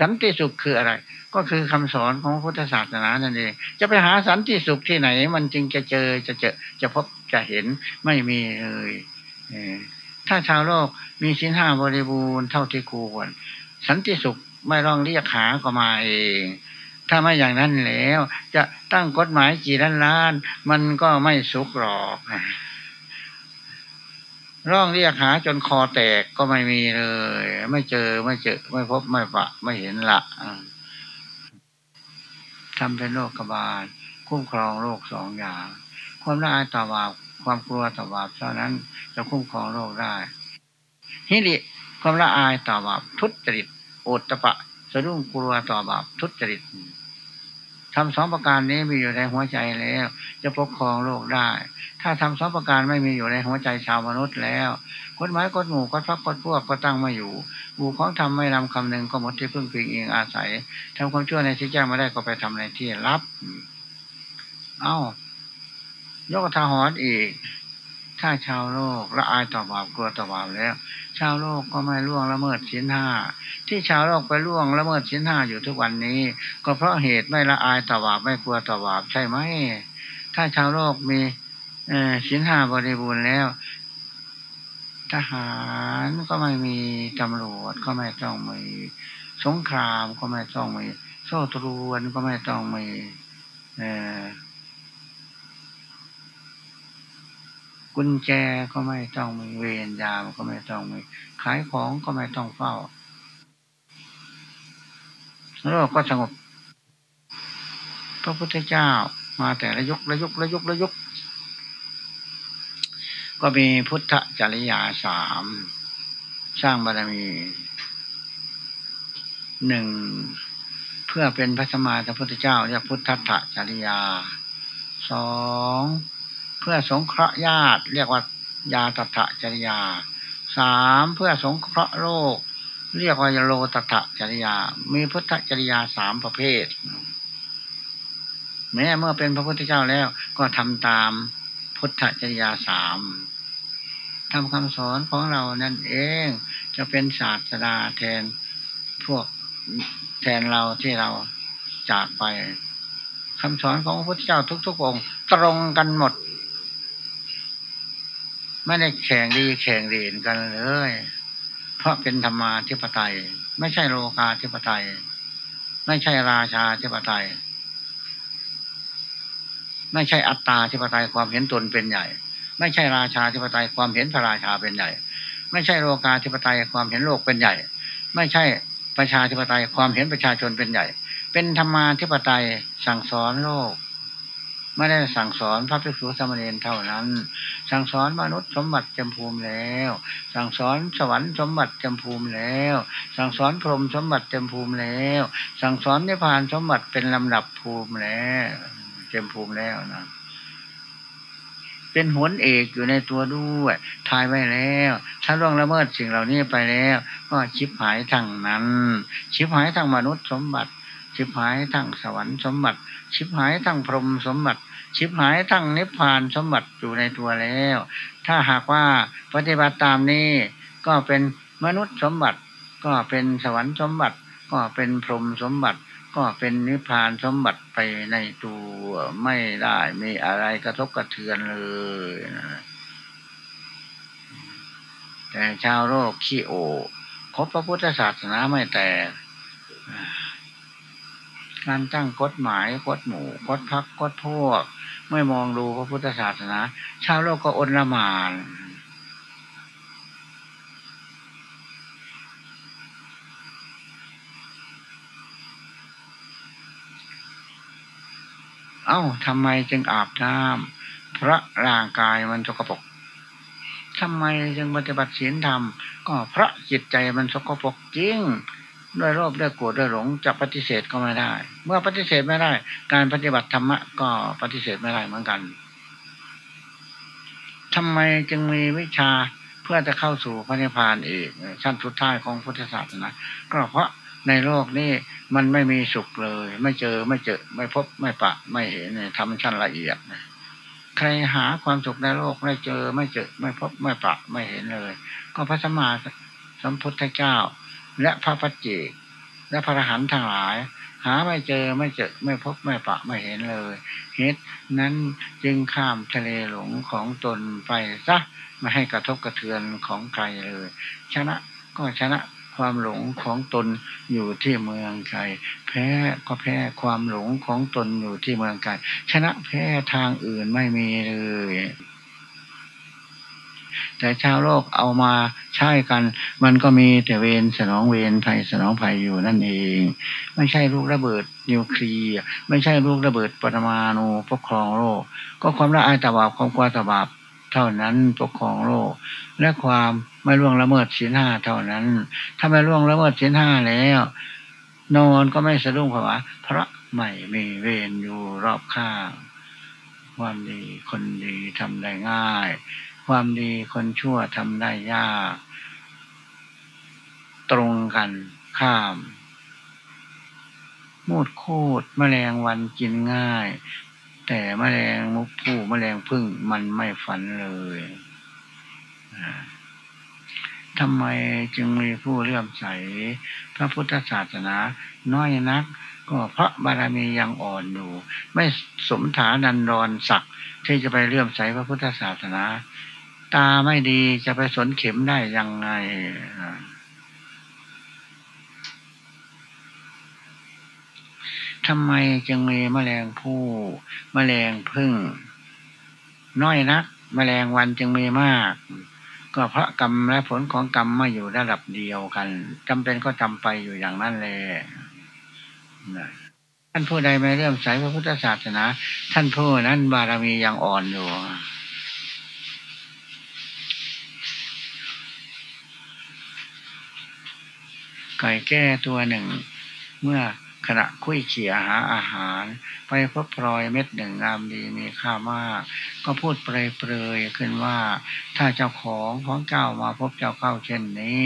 สันติสุขคืออะไร ก็คือคำสอนของพุทธศาสนานั่นเองจะไปหาสันติสุขที่ไหน มันจึงจะเจอจะเจอจะพบจะเห็นไม่มีเลยถ้าชาวโลกมีสินห้าบริบูรณ์เท่าที่ควร สันติสุขไม่ร้องเรียกหาก็มาเอง ถ้าไม่อย่างนั้นแล้ว จะตั้งกฎหมายกี่ล้านล้าน มันก็ไม่สุขหรอก ร้องเรียกหาจนคอแตกก็ไม่มีเลย ไม่เจอไม่เจอ ไม่พบไม่ปะ ไม่เห็นละทำเป็นโรคกบาลคุ้มครองโรคสองอย่าง ความละอายต่อบาปความกลัวต่อบาปเท่านั้นจะคุ้มครองโรคได้ฮิริความละอายต่อบาปทุจริตโอตตะปะสะดุ้งกลัวต่อบาปทุจริต ทำสองประการนี้มีอยู่ในหัวใจแล้ว จะปกครองโลกได้ ถ้าทำสองประการไม่มีอยู่ในหัวใจชาวมนุษย์แล้วกฎหมายกฎหมู่กฎพักกฎพวกก็ตั้งมาอยู่บูของทำไม่นำคำหนึ่งก็หมดที่พึ่งพิงเองอาศัยทำความชั่วในที่แจ้งมาได้ก็ไปทำในที่รับ เอา้ายกทาหอนอีก ถ้าชาวโลกละอายต่อบาปกลัวต่อบาปแล้ว ชาวโลกก็ไม่ล่วงละเมิดศีลห้าที่ชาวโลกไปล่วงละเมิดศีลห้าอยู่ทุกวันนี้ ก็เพราะเหตุไม่ละอายต่อบาปไม่กลัวต่อบาปใช่ไหมถ้าชาวโลกมีศีลห้าบริบูรณ์แล้ว ทหารก็ไม่มีตำรวจก็ไม่ต้องมีสงครามก็ไม่ต้องมีโซ่ตรวนก็ไม่ต้องมี กุญแจก็ไม่ต้องมีเวรยามก็ไม่ต้องมีขายของก็ไม่ต้องเฝ้าโลกก็สงบ พระพุทธเจ้ามาแต่ละยุคละยุคละยุคละยุคก็มีพุทธจริยาสามสร้างบารมีหนึ่งเพื่อเป็นพระสมมาสัมพุทธเจ้าเรียกพุทธะจริยาสอง เพื่อสงเคราะห์ญาติ เรียกว่ายาตถะจริยาสามเพื่อสงเคราะห์โลก เรียกว่าโลตถะจริยา มีพุทธจริยาสามประเภท แม้เมื่อเป็นพระพุทธเจ้าแล้วก็ทำตามพุทธจริยาสามทำคำสอนของเรานั่นเองจะเป็นศาสดาแทนพวกแทนเราที่เราจากไปคำสอนของพระพุทธเจ้าทุกๆองค์ ตรงกันหมด ไม่ได้แข่งดีแข่งเด่นกันเลย เพราะเป็นธรรมาธิปไตย ไม่ใช่โลกาธิปไตย ไม่ใช่ราชาธิปไตย ไม่ใช่อัตตาธิปไตยความเห็นตนเป็นใหญ่ ไม่ใช่ราชาธิปไตยความเห็นพระราชาเป็นใหญ่ ไม่ใช่โลกาธิปไตยความเห็นโลกเป็นใหญ่ ไม่ใช่ประชาธิปไตยความเห็นประชาชนเป็นใหญ่ เป็นธรรมาธิปไตยสั่งสอนโลก ไม่ได้สั่งสอนพระภิกษุสมเณีเท่านั้น สั่งสอนมนุษย์สมบัติจำภูมิแล้ว สั่งสอนสวรรค์สมบัติจำภูมิแล้ว สั่งสอนพรหมสมบัติจำภูมิแล้ว สั่งสอนนิพพานสมบัติเป็นลำดับภูมิแล้วจำภูมิแล้วนะเป็นหนเอกอยู่ในตัวด้วยทายไว้แล้ว ถ้าล่วงละเมิดสิ่งเหล่านี้ไปแล้ว ก็ชิบหายทั้งนั้น ชิบหายทั้งมนุษย์สมบัติ ชิบหายทั้งสวรรค์สมบัติ ชิบหายทั้งพรหมสมบัติ ชิบหายทั้งนิพพานสมบัติอยู่ในตัวแล้ว ถ้าหากว่าปฏิบัติตามนี้ก็เป็นมนุษย์สมบัติ ก็เป็นสวรรค์สมบัติ ก็เป็นพรหมสมบัติ ก็เป็นนิพพานสมบัติไปในตัวไม่ได้มีอะไรกระทบกระเทือนเลยแต่ชาวโลกขี้โอคบพระพุทธศาสนาไม่แต่การตั้งกฎหมายกฎหมู่กฎพักกฎพวก ไม่มองดูพระพุทธศาสนา ชาวโลกก็อนละมานเอา้าทำไมจึงอาบน้ำพระร่างกายมันสกปรกทำไมจึงปฏิบัติศีลธรรม ก็พระจิตใจมันสกปรกจริง ด้วยโลภด้วยโกรธด้วยหลงจะปฏิเสธก็ไม่ได้ เมื่อปฏิเสธไม่ได้ การปฏิบัติธรรมะก็ปฏิเสธไม่ได้เหมือนกันทำไมจึงมีวิชาเพื่อจะเข้าสู่พระนิพพานอีกชั้นสุดท้ายของพุทธศาสนาก็เพราะในโลกนี้มันไม่มีสุขเลย ไม่เจอไม่เจอ ไม่พบไม่ปะ ไม่เห็นทำชั้นละเอียดใครหาความสุขในโลกไม่เจอไม่เจอ ไม่พบไม่ปะไม่เห็นเลย ก็พระสมมาสัมพุทธเจ้า และพระปัจเจก และพระอรหันต์ทั้งหลาย หาไม่เจอไม่เจอไม่พบไม่ปะไม่เห็นเลยเหตุนั้นจึงข้ามทะเลหลงของตนไปซะไม่ให้กระทบกระเทือนของใครเลย ชนะก็ชนะความหลงของตนอยู่ที่เมืองไกลแพ้ก็แพ้ความหลงของตนอยู่ที่เมืองไกลชนะแพ้ทางอื่นไม่มีเลย แต่ชาวโลกเอามาใช้กัน มันก็มีแต่เวรสนองเวรภัยสนองภัยอยู่นั่นเอง ไม่ใช่ลูกระเบิดนิวเคลียร์ไม่ใช่ลูกระเบิดปรมาณูปกครองโลก ก็ความละอายตบาบความกลัวตบาบเท่านั้นปกครองโลก และความไม่ล่วงละเมิดศีลห้าเท่านั้น ถ้าไม่ล่วงละเมิดศีลห้าแล้ว นอนก็ไม่สะดุ้งเพราะว่าพระไม่มีเวรอยู่รอบข้างความดีคนดีทำได้ง่าย ความดีคนชั่วทำได้ยาก ตรงกันข้ามมูดโคูดแมลงวันกินง่าย แต่แมลงมุกผู้แมลงพึ่งมันไม่ฝันเลยทำไมจึงมีผู้เลื่อมใส พระพุทธศาสนา น้อยนัก ก็เพราะบารมียังอ่อนอยู่ ไม่สมฐานันรศักดิ์ที่จะไปเลื่อมใสพระพุทธศาสนา ตาไม่ดีจะไปสนเข็มได้ยังไงทำไมจึงมีแมลงผู้แมลงพึ่ง น้อยนัก แมลงวันจึงมีมาก ก็เพราะกรรมและผลของกรรมมาอยู่ระดับเดียวกันจำเป็นก็จำไปอยู่อย่างนั้นเลยท่านผู้ใดไม่เริ่มใสพระพุทธศาสนา ท่านผู้นั้นบารมียังอ่อนอยู่ ไก่แก้ตัวหนึ่ง เมื่อ ขณะคุยเขี่ยหาอาหาร ไปพบพลอยเม็ดหนึ่งงามดีมีค่ามาก ก็พูดเปรยๆขึ้นว่า ถ้าเจ้าของของเจ้ามาพบเจ้าเข้าเช่นนี้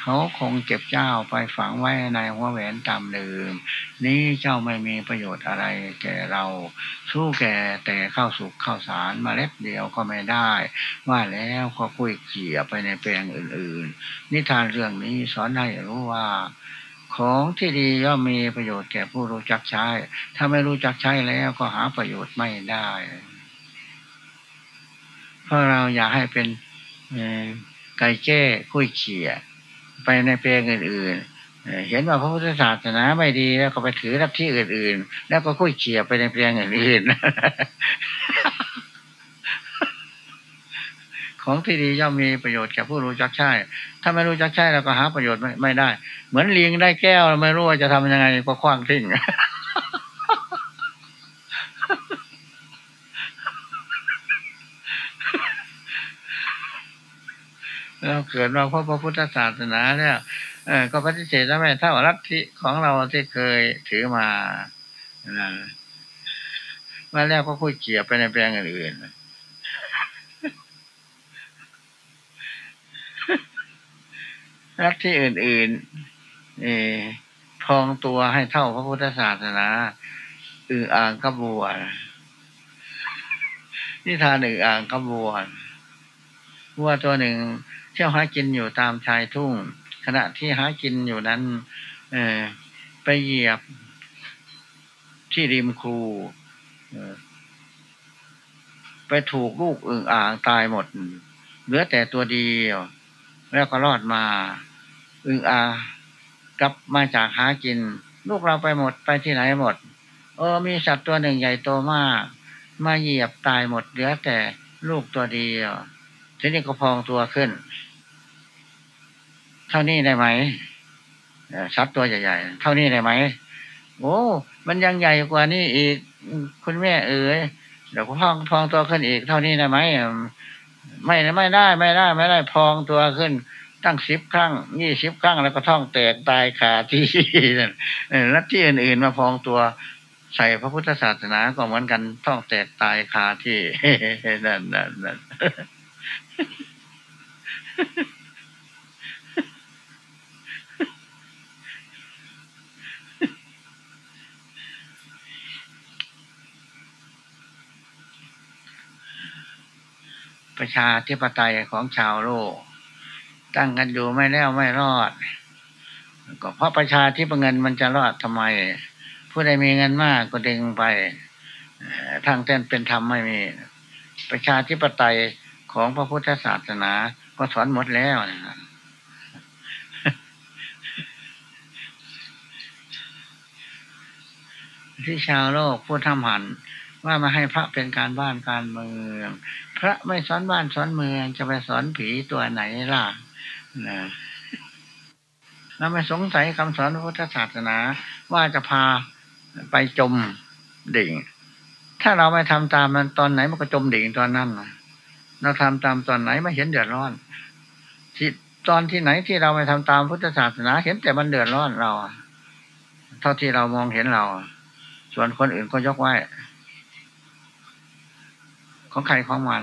เขาคงเก็บเจ้าไปฝังไว้ในหัวแหวนตามเดิมนี้เจ้าไม่มีประโยชน์อะไรแก่เรา สู้แก่แต่ข้าวสุกข้าวสารมาเล็ดเดียวก็ไม่ได้ ว่าแล้วก็คุยเขี่ยไปในแปลงอื่น ๆ นิทานเรื่องนี้สอนให้รู้ว่า ของที่ดีย่อมมีประโยชน์แก่ผู้รู้จักใช้ ถ้าไม่รู้จักใช้แล้วก็หาประโยชน์ไม่ได้ เพราะเราอยากให้เป็นไก่แจ้คุยเขี่ยไปในเพลงอื่นๆ เห็นว่าพระพุทธศาสนาไม่ดีแล้วก็ไปถือรับที่อื่นๆ แล้วก็คุยเขี่ยไปในเพลงอื่นๆ ของที่ดีย่อมมีประโยชน์แก่ผู้รู้จักใช้ถ้าไม่รู้จักใช้เราก็หาประโยชน์ไม่ไม่ได้ เหมือนลิงได้แก้วเราไม่รู้ว่าจะทำยังไงก็คว้างทิ้งเราเกิดมาเพราะพระพุทธศาสนาเนี่ยก็ปฏิเสธได้ไหมถ้าลัทธิของเราที่เคยถือมานั่นมาแล้วก็คุยเกี่ยวไปในแปลงอื่นๆ รักที่อื่นๆเอพองตัวให้เท่าพระพุทธศาสนาอืออ่างกบวนนิทานอืออ่างกบวนวัวตัวหนึ่งเที่ยวหากินอยู่ตามชายทุ่ง ขณะที่หากินอยู่นั้น เอไปเหยียบที่ริมคูไปถูกลูกอึ่งอ่างตายหมด เหลือแต่ตัวเดียว แล้วก็รอดมา อึงอากลับมาจากหากิน ลูกเราไปหมดไปที่ไหนหมด เออ มีสัตว์ตัวหนึ่งใหญ่โตมาก มาเหยียบตายหมดเหลือแต่ลูกตัวเดียวทีนี้ก็พองตัวขึ้น เท่านี้ได้ไหมสัตว์ตัวใหญ่ๆ เท่านี้ได้ไหมโอ้มันยังใหญ่กว่านี้อีกคุณแม่เอ๋ยเดี๋ยวพองพองตัวขึ้นอีก เท่านี้ได้ไหมไม่ไม่ได้ไม่ได้ ไม่ได้พองตัวขึ้น ตั้งสิบครั้งยี่สิบครั้งแล้วก็ท่องแตกตายขาที่นั่นนัดที่อื่นๆมาพองตัวใส่พระพุทธศาสนาก็เหมือนกันท่องแตกตายคาที่นั่นนั่นนั่นประชาธิปไตยของชาวโลก ตั้งกันอยู่ไม่แล้วไม่รอด ก็เพราะประชาที่ปเงินมันจะรอดทำไม ผู้ใดมีเงินมากก็ดึงไปทางเต้นเป็นธรรมไม่มี ประชาธิปไตยของพระพุทธศาสนา ก็สอนหมดแล้วนะที่ชาวโลกพูดทำหัน ว่ามาให้พระเป็นการบ้านการเมือง พระไม่สอนบ้านสอนเมืองจะไปสอนผีตัวไหนล่ะ นะเราไม่สงสัยคำสอนพุทธศาสนา ว่าจะพาไปจมดิ่ง ถ้าเราไม่ทำตามมันตอนไหนมันก็จมดิ่งตอนนั้นเราทำตามตอนไหนไม่เห็นเดือดร้อนที่ตอนที่ไหนที่เราไม่ทำตามพุทธศาสนา เห็นแต่มันเดือดร้อนเราเท่าที่เรามองเห็นเรา ส่วนคนอื่นก็ยกไว้ของใครของมัน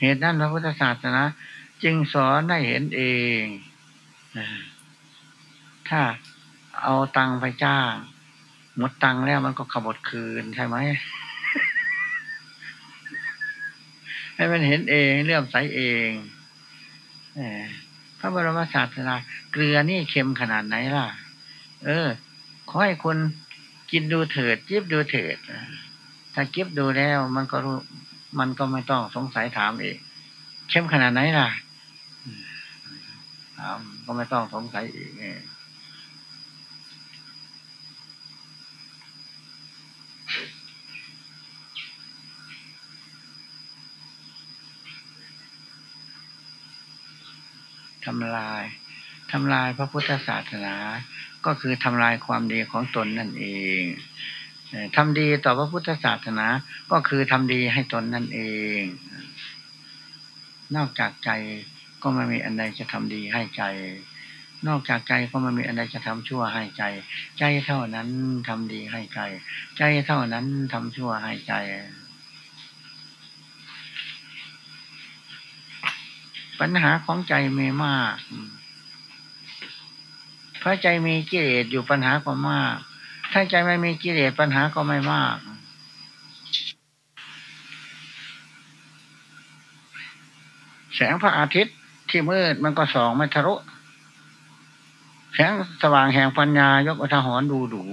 เหตุนั้นพระพุทธศาสนา จึงสอนให้เห็นเองถ้าเอาตังไปจ้าง หมดตังแล้วมันก็ขบดคืนใช่ไหม ให้มันเห็นเองเลื่อมใสเองพระบรมศาสนาเกลือนี่เค็มขนาดไหนล่ะ เออ ขอให้คนกินดูเถิดจิบดูเถิด ถ้าจิบดูแล้ว มันก็รู้ มันก็ไม่ต้องสงสัยถามอีกเข้มขนาดไหนล่ะ ถามก็ไม่ต้องสงสัยอีกทำลายทำลายพระพุทธศาสนา ก็คือทำลายความดีของตนนั่นเองทำดีต่อพระพุทธศาสนา ก็คือทำดีให้ตนนั่นเอง นอกจากใจ ก็ไม่มีอันใดจะทำดีให้ใจ นอกจากใจก็ไม่มีอันใดจะทำชั่วให้ใจ ใจเท่านั้นทำดีให้ใจ ใจเท่านั้นทำชั่วให้ใจปัญหาของใจมีมาก เพราะใจมีกิเลสอยู่ปัญหาก็มาก ถ้าใจไม่มีกิเลสปัญหาก็ไม่มาก แสงพระอาทิตย์ ที่มืดมันก็ส่องไม่ทะลุแสงสว่างแห่งปัญญายกอัธหรดูดู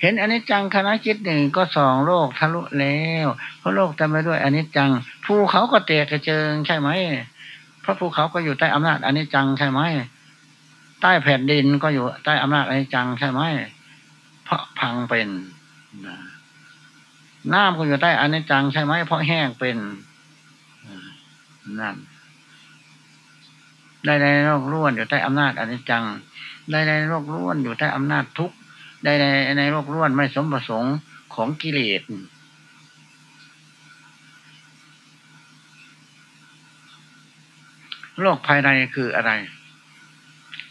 เห็นอนิจจังคณะจิตหนึ่งก็ส่องโลกทะลุแล้วเพราะโลกเต็มไปด้วยอนิจจังภูเขาก็เตะกระเจิงใช่ไหมเพราะภูเขาก็อยู่ใต้อำนาจอนิจจังใช่ไหมใต้แผ่นดินก็อยู่ใต้อำนาจอนิจจังใช่ไหมเพราะพังเป็นน้ำก็อยู่ใต้อนิจจังใช่ไหมเพราะแห้งเป็นนั่น ได้ในโลกล้วนอยู่ใต้อำนาจอนิจจังได้ในโลกล้วนอยู่ใต้อำนาจทุกได้ในในโลกล้วนไม่สมประสงค์ของกิเลสโลกภายในคืออะไร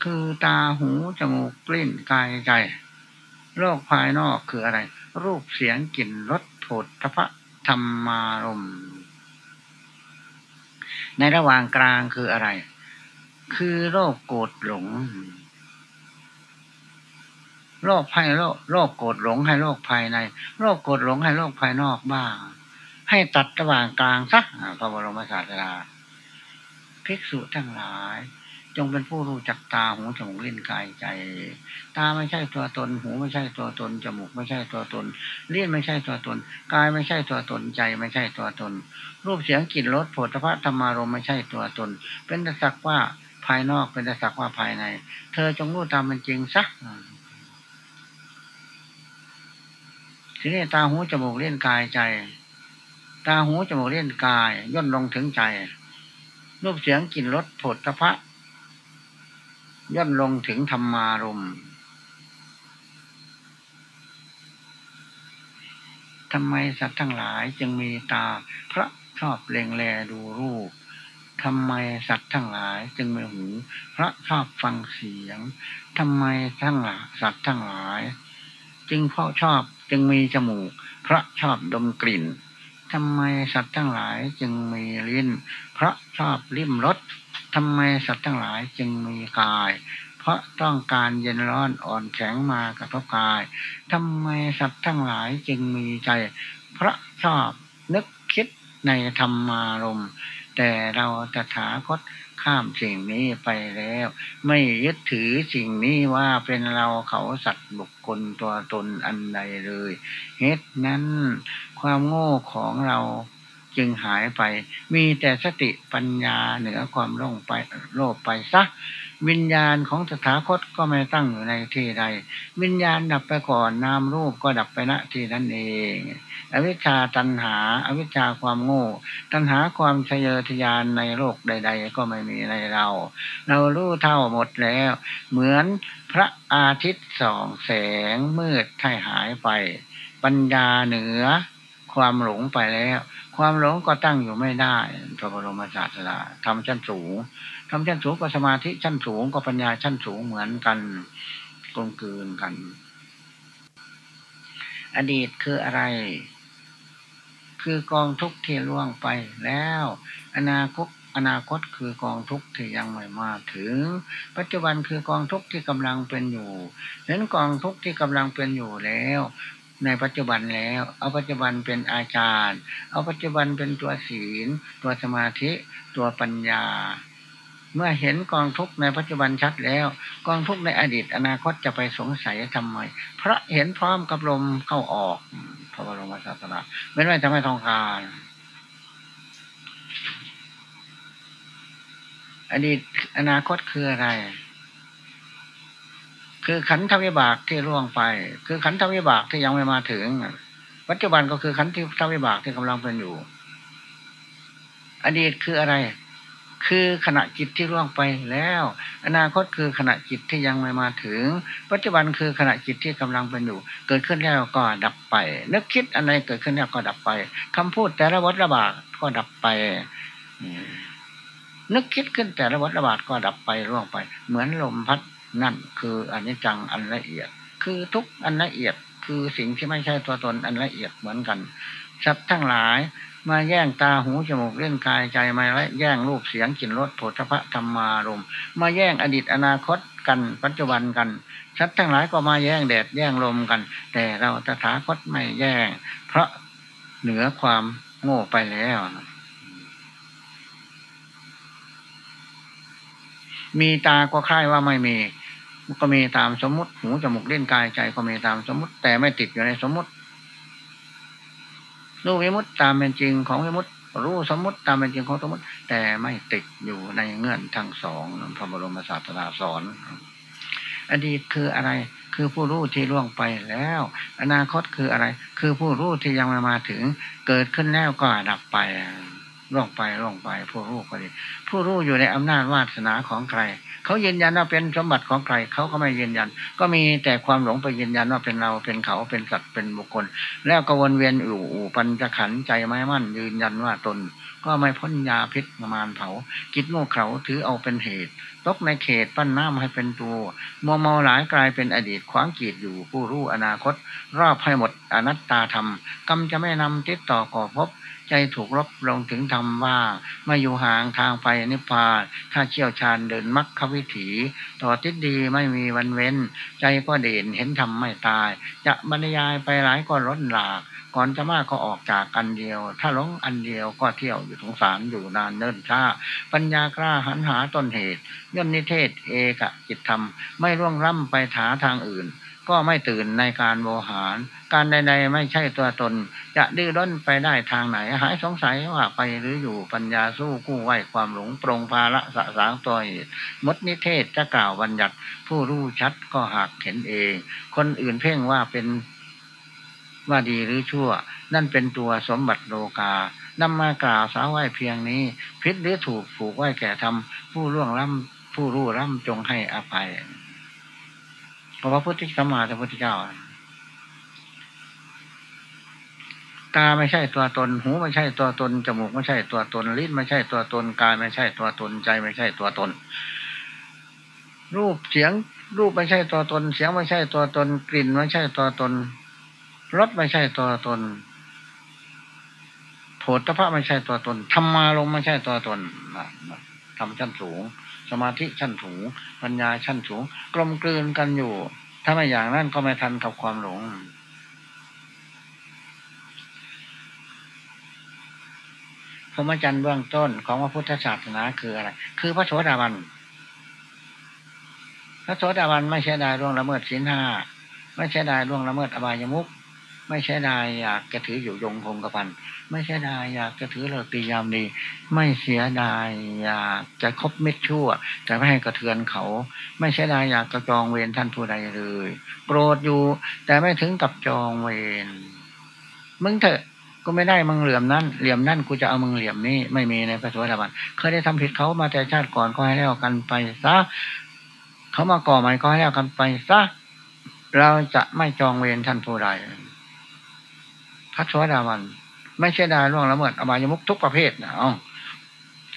คือตาหู จมูกกลิ่นกายใจ โลกภายนอกคืออะไร รูปเสียงกลิ่นรสผฏฐพะธรรมารม ในระหว่างกลางคืออะไร คือโรคโกรธหลง โรคภายโรคโรคโกรธหลงให้โรคภายใน โรคโกรธหลงให้โรคภายนอกบ้าง ให้ตัดระหว่างกลางสักพระบรมศาสดาภิกษุทั้งหลาย จงเป็นผู้รู้จักตาหูจมูกลิ้นกายใจ ตาไม่ใช่ตัวตน หูไม่ใช่ตัวตนจมูกไม่ใช่ตัวตนลิ้นไม่ใช่ตัวตนกายไม่ใช่ตัวตนใจไม่ใช่ตัวตน รูปเสียงกลิ่นรสผลิภัณฑ์ธรรมารมไม่ใช่ตัวตน เป็นสักว่า ภายนอกเป็นแต่สักว่าภายใน เธอจงรู้ตามเป็นจริงสักทีนี้ตาหูจมูกเล่นกายใจ ตาหูจมูกเล่นกาย ย่นลงถึงใจ รูปเสียงกลิ่นรสผลิภัณฑ์ย่นลงถึงธรรมารมทำไมสัตว์ทั้งหลายจึงมีตา พระชอบเล็งแลดูรูป ทำไมสัตว์ทั้งหลายจึงมีหูพระชอบฟังเสียงทำไมทั้งหลายสัตว์ทั้งหลาย จึงเพราะชอบจึงมีจมูกพระชอบดมกลิ่นทำไมสัตว์ทั้งหลายจึงมีลิ้นพระชอบลิ้มรสทำไมสัตว์ทั้งหลายจึงมีกาย เพราะต้องการเย็นร้อนอ่อนแข็งมากระทบกายทำไมสัตว์ทั้งหลายจึงมีใจ เพราะชอบนึกคิดในธรรมารม แต่เราตถาคตข้ามสิ่งนี้ไปแล้ว ไม่ยึดถือสิ่งนี้ว่าเป็นเราเขาสัตว์บุคคลตัวตนอันใดเลยเหตุนั้นความโง่ของเราจึงหายไป มีแต่สติปัญญาเหนือความโลภไปโลภไปซะ วิญญาณของสถาคตก็ไม่ตั้งอยู่ในที่ใด วิญญาณดับไปก่อนนามรูปก็ดับไปณที่นั้นเอง อวิชชาตันหาอวิชชาความโง่ ตันหาความเฉยทยานในโลกใด ๆ ก็ไม่มีในเรา เรารู้เท่าหมดแล้ว เหมือนพระอาทิตย์ส่องแสงมืดให้หายไป ปัญญาเหนือความหลงไปแล้ว ความหลงก็ตั้งอยู่ไม่ได้พระบรมศาสดาทำชั้นสูง ทำชั้นสูงก็สมาธิชั้นสูงก็ปัญญาชั้นสูงเหมือนกันกลมกลืนกัน อดีตคืออะไร คือกองทุกข์ที่ล่วงไปแล้ว อนาคตอนาคตคือกองทุกข์ที่ยังไม่มาถึง ปัจจุบันคือกองทุกข์ที่กำลังเป็นอยู่เห็นกองทุกข์ที่กำลังเป็นอยู่แล้ว ในปัจจุบันแล้ว เอาปัจจุบันเป็นอาจารย์ เอาปัจจุบันเป็นตัวศีล ตัวสมาธิ ตัวปัญญา เมื่อเห็นกองทุกในปัจจุบันชัดแล้ว กองทุกในอดีตอนาคตจะไปสงสัยทำไม เพราะเห็นพร้อมกับลมเข้าออกพระบรมศาสนาไม่ได้ทำให้ทองคารอดีตอนาคตคืออะไร คือขันธวิบากที่ล่วงไป คือขันธวิบากที่ยังไม่มาถึง ปัจจุบันก็คือขันธวิบากที่กำลังเป็นอยู่ อดีตคืออะไร คือขณะจิตที่ล่วงไปแล้ว อนาคตคือขณะจิตที่ยังไม่มาถึง ปัจจุบันคือขณะจิตที่กำลังเป็นอยู่ เกิดขึ้นแล้วก็ดับไป นึกคิดอะไรเกิดขึ้นแล้วก็ดับไปคำพูดแต่ละวัฏระบาดก็ดับไปนึกคิดขึ้นแต่ละวัฏระบาดก็ดับไปร่วงไป เหมือนลมพัดนั่นคืออันนี้จังอันละเอียด คือทุกอันละเอียดคือสิ่งที่ไม่ใช่ตัวตนอันละเอียดเหมือนกันสัตว์ทั้งหลาย มาแย่งตาหูจมูกเล่นกายใจมาและแย่งรูปเสียงกลิ่นรสโผฏฐะธรรมารมมาแย่งอดีตอนาคตกันปัจจุบันกันสัตว์ทั้งหลายก็มาแย่งแดดแย่งลมกัน แต่เราตถาคตไม่แย่ง เพราะเหนือความโง่ไปแล้วมีตาก็คล้ายว่าไม่มีก็มีตามสมมติ หูจมูกเล่นกายใจก็มีตามสมมติ แต่ไม่ติดอยู่ในสมมติ รู้วิมุตตามเป็นจริงของวิมุตรู้สมมติตามเป็นจริงของสมมติ แต่ไม่ติดอยู่ในเงื่อนทั้งสองพระบรมศาสดาสอน อดีตคืออะไรคือผู้รู้ที่ล่วงไปแล้ว อนาคตคืออะไร คือผู้รู้ที่ยังไม่มาถึง เกิดขึ้นแล้วก็ดับไปล่วงไปล่วงไป ผู้รู้ก็ดี ผู้รู้อยู่ในอำนาจวาสนาของใคร เขายืนยันว่าเป็นสมบัติของใครเขาก็ไม่ยืนยัน ก็มีแต่ความหลงไปยืนยันว่าเป็นเราเป็นเขาเป็นสัตว์เป็นบุคคล แล้วก็วนเวียนอยู่ปัญจขันใจไม่มั่น ยืนยันว่าตน ก็ไม่พ้นยาพิษประมาณเผากิดโง่เขาถือเอาเป็นเหตุ ตกในเขตปั้นน้ำให้เป็นตัวมัวเมาหลายกลายเป็นอดีตขวางกีดอยู่ผู้รู้อนาคต รอบให้หมดอนัตตาธรรมกรรมจะไม่นำติดต่อก่อพบ ใจถูกลบลงถึงธรรมว่าไม่อยู่ห่างทางไปนิพพานถ้าเชี่ยวชาญเดินมรรควิถี ต่อทิศดีไม่มีวันเว้น ใจก็เด่นเห็นธรรมไม่ตาย จะบรรยายไปหลายก็ล้นหลากก่อนจะมากก็ออกจากอันเดียว ถ้าหลงอันเดียวก็เที่ยวอยู่สงสารอยู่นานเนิ่นช้า ปัญญากล้าหันหาต้นเหตุ ย่นนิเทศเอกจิตธรรม ไม่ร่วงร่ำไปถาทางอื่น ก็ไม่ตื่นในการโมหาร การใด ๆ ไม่ใช่ตัวตน จะดื้อด้นไปได้ทางไหน หายสงสัยว่าไปหรืออยู่ปัญญาสู้กู้ไหวความหลงปรงภาระสะสางตัวเหตุมดนิเทศจะกล่าวบัญญัติ ผู้รู้ชัดก็หากเห็นเอง คนอื่นเพ่งว่าเป็นว่าดีหรือชั่ว นั่นเป็นตัวสมบัติโลกานำมากล่าวสาวไหวเพียงนี้ พิษหรือถูกผูกไหวแก่ทำผู้ล่วงล้ำผู้รู้ล้ำจงให้อภัย พราะว่าพุทธสัมมาสัมพุทธเจ้า ตาไม่ใช่ตัวตน หูไม่ใช่ตัวตน จมูกไม่ใช่ตัวตน ลิ้นไม่ใช่ตัวตน กายไม่ใช่ตัวตน ใจไม่ใช่ตัวตน รูปเสียง รูปไม่ใช่ตัวตน เสียงไม่ใช่ตัวตน กลิ่นไม่ใช่ตัวตน รสไม่ใช่ตัวตนโผฏฐะไม่ใช่ตัวตนธรรมาลงไม่ใช่ตัวตนทำชั้นสูง สมาธิชั้นสูงปัญญาชั้นสูง กลมกลืนกันอยู่ ถ้าไม่อย่างนั้นก็ไม่ทันกับความหลงพรหมจรรย์เบื้องต้นของพระพุทธศาสนาคืออะไร คือพระโสดาบัน พระโสดาบันไม่ใช่ได้ร่วงละเมิดศีลห้า ไม่ใช่ได้ร่วงละเมิดอบายมุก ไม่ใช่ได้อยากจะถืออยู่ยงคงกระพันไม่ใช่ได้อยากจะถือเลิกตียามดี ไม่เสียดายอยากจะคบมิตรชั่ว แต่ไม่ให้กระเทือนเขา ไม่ใช่ได้อยากจะจองเวรท่านผู้ใดเลยโกรธอยู่ แต่ไม่ถึงกับจองเวรมึงเถอะก็ไม่ได้มึงเหลี่ยมนั้นเหลี่ยมนั่นกูจะเอามึงเหลี่ยมนี้ไม่มีในพระสวัสดิบันเคยได้ทำผิดเขามาแต่ชาติก่อนก็ให้แล้วกันไปซะเขามาก่อใหม่ก็ให้แล้วกันไปซะเราจะไม่จองเวรท่านผู้ใด พระสวัสดิบัน ไม่เสียดายล่วงละเมิดอบายมุกทุกประเภทนะ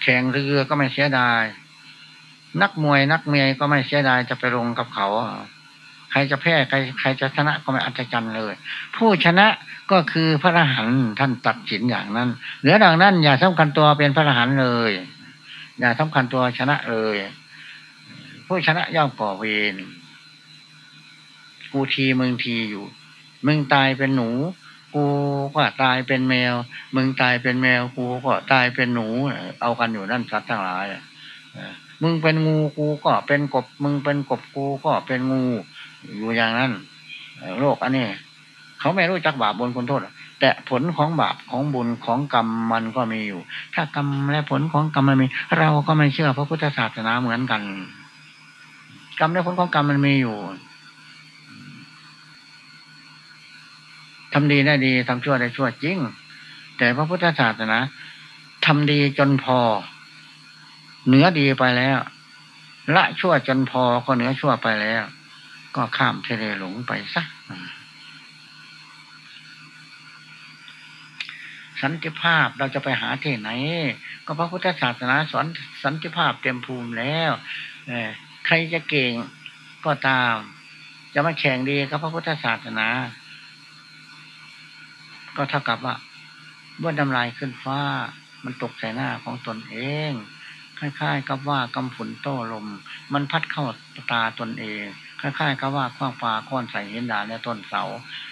แข่งเรือก็ไม่เสียดาย นักมวยนักเมียก็ไม่เสียดายจะไปลงกับเขา ใครจะแพ้ใครใครจะชนะก็ไม่อัศจรรย์เลย ผู้ชนะก็คือพระอรหันต์ท่านตัดสินอย่างนั้นเหลือดังนั้น อย่าสำคัญตัวเป็นพระอรหันต์เลย อย่าสำคัญตัวชนะเลย ผู้ชนะย่อมก่อเวรกูทีมึงทีอยู่ มึงตายเป็นหนู กูก็ตายเป็นแมว มึงตายเป็นแมวกูก็ตายเป็นหนู เอากันอยู่นั่นสัตว์ทั้งหลายมึงเป็นงูกูก็เป็นกบ มึงเป็นกบกูก็เป็นงู อยู่อย่างนั้นโลกอันนี้เขาไม่รู้จักบาปบนคนโทษแต่ผลของบาปของบุญของกรรมมันก็มีอยู่ ถ้ากรรมและผลของกรรมมันมี เราก็ไม่เชื่อพระพุทธศาสนาเหมือนกัน กรรมและผลของกรรมมันมีอยู่ ทำดีได้ดีทำชั่วได้ชั่วจริง แต่พระพุทธศาสนาทำดีจนพอ เหนือดีไปแล้ว ละชั่วจนพอก็เหนือชั่วไปแล้ว ก็ข้ามทะเลหลงไปสักสันติภาพเราจะไปหาที่ไหน ก็พระพุทธศาสนาสอนสันติภาพเต็มภูมิแล้วใครจะเก่งก็ตาม จะมาแข่งดีกับพระพุทธศาสนา ก็เท่ากับว่าเมื่อดำลายขึ้นฟ้า มันตกใส่หน้าของตนเองคล้ายๆ กับว่ากำฝุนโต้ลม มันพัดเข้าตาตนเองคล้ายๆกับว่าคว้างฟ้าค้อนใส่หินดาในต้นเสา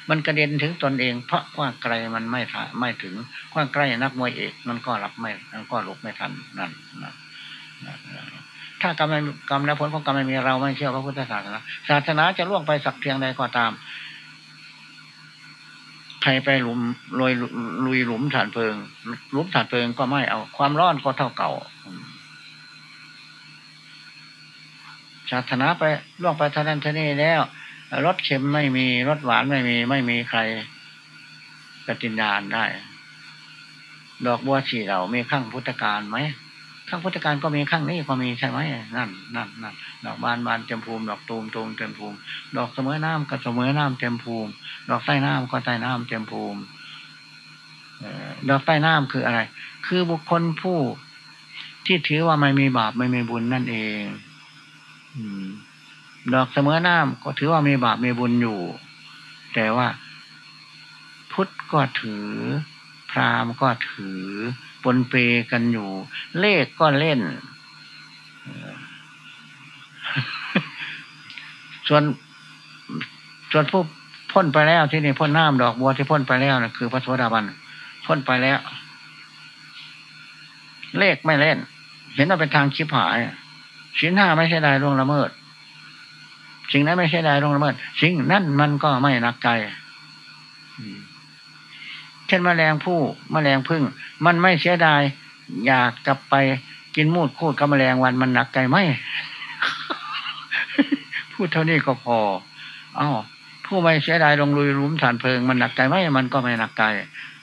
มันกระเด็นถึงตนเอง เพราะคว้างไกลมันไม่ถไม่ถึงคว้างใกล้นักมวยเอกมันก็รับไม่มันก็หลบไม่ทันนั่นนะถ้ากรรมกรรมและผลของกรรมไม่มีเราไม่เชื่อพระพุทธศาสนาศาสนาจะล่วงไปสักเพียงใดก็ตาม ใครไปหลุมลอยลุยหลุมฐานเพลิงหลุมฐานเพลิงก็ไม่เอา ความร้อนก็เท่าเก่าศาสนาไปล่วงไปท่านั้นท่านี้แล้วรสเค็มไม่มีรสหวานไม่มี ไม่มีใครปฏิญาณได้ ดอกบัวสีเหล่ามีข้างพุทธการไหม ข้างพุทธการก็มีข้างนี้ก็มีใช่ไหมนั่นนั่นนั่นดอกบานบานเต็มภูมิ ดอกตูมตูมเต็มภูมิ ดอกเสมอน้ำก็เสมอน้ำเต็มภูมิ ดอกใต้น้ำก็ใต้น้ำเต็มภูมิดอกใต้น้ำคืออะไร คือบุคคลผู้ที่ถือว่าไม่มีบาปไม่มีบุญนั่นเองดอกเสมอน้ำก็ถือว่ามีบาปมีบุญอยู่ แต่ว่า พุทธก็ถือ พราหมณ์ก็ถือ ปนเปกันอยู่ เลขก็เล่น ส่วนส่วนผู้พ้นไปแล้วที่นี่พ้นน้ำดอกบัวที่พ้นไปแล้วนะคือพระสวัสดิบันพ้นไปแล้ว เลขไม่เล่น เห็นว่าเป็นทางชิบหายสิ่งห้าไม่ใช่ได้ล่วงละเมิด สิ่งนั้นไม่ใช่ได้ล่วงละเมิด สิ่งนั้นมันก็ไม่นักใจ ช่นมแมลงผู้มแมลงพึ่ง มันไม่เสียดาย อยากกลับไปกินมูดคูดกับแมลงวันมันหนักใจไหมพูดเท่านี้ก็พออ้าวผู้ไม่เสียดายลงลุยรุมฐานเพลิงมันหนักใจไหมมันก็ไม่หนักใจ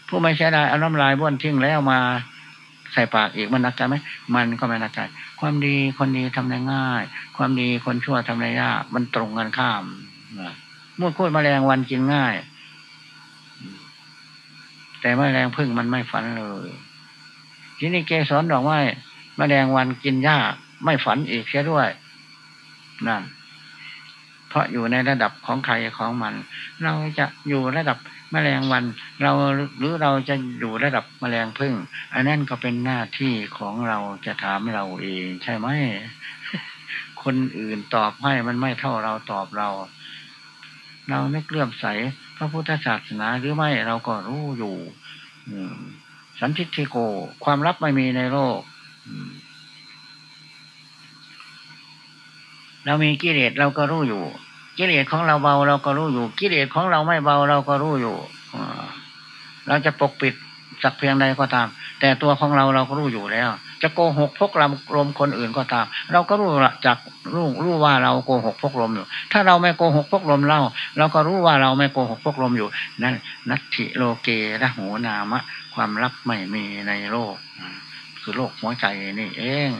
ผู้ไม่เสียดายเอาน้ำลายบ้วนทิ้งแล้วมาใส่ปากอีกมันหนักใจไหมมันก็ไม่หนักใจ ความดีคนดีทำได้ง่าย ความดีคนชั่วทำได้ยากมันตรงกันข้ามมุดคูดแมลงวันกินง่าย แต่แมลงพึ่งมันไม่ฝันเลย ทีนี้เกสรดอกไม้แมลงวันกินยาไม่ฝันอีกเสียด้วยนั่นเพราะอยู่ในระดับของใครของมัน เราจะอยู่ระดับแมลงวัน เราหรือเราจะอยู่ระดับแมลงพึ่ง อันนั้นก็เป็นหน้าที่ของเราจะถามเราเอง ใช่ไหมคนอื่นตอบให้มันไม่เท่าเราตอบเรา เราไม่เลื่อมใสพระพุทธศาสนาหรือไม่เราก็รู้อยู่สันทิฏฐิโก ความลับไม่มีในโลกเรามีกิเลสเราก็รู้อยู่ กิเลสของเราเบาเราก็รู้อยู่ กิเลสของเราไม่เบาเราก็รู้อยู่เราจะปกปิด สักเพียงใดก็ตาม แต่ตัวของเราเราก็รู้อยู่แล้ว จะโกหกพกลมลมคนอื่นก็ตาม เราก็รู้จากรู้รู้ว่าเราโกหกพกลมอยู่ ถ้าเราไม่โกหกพกลมเล่า เราก็รู้ว่าเราไม่โกหกพกลมอยู่นั่นนัตถิโลเกระหูนามะ ความลับไม่มีในโลก คือโลกหัวใจนี่เอง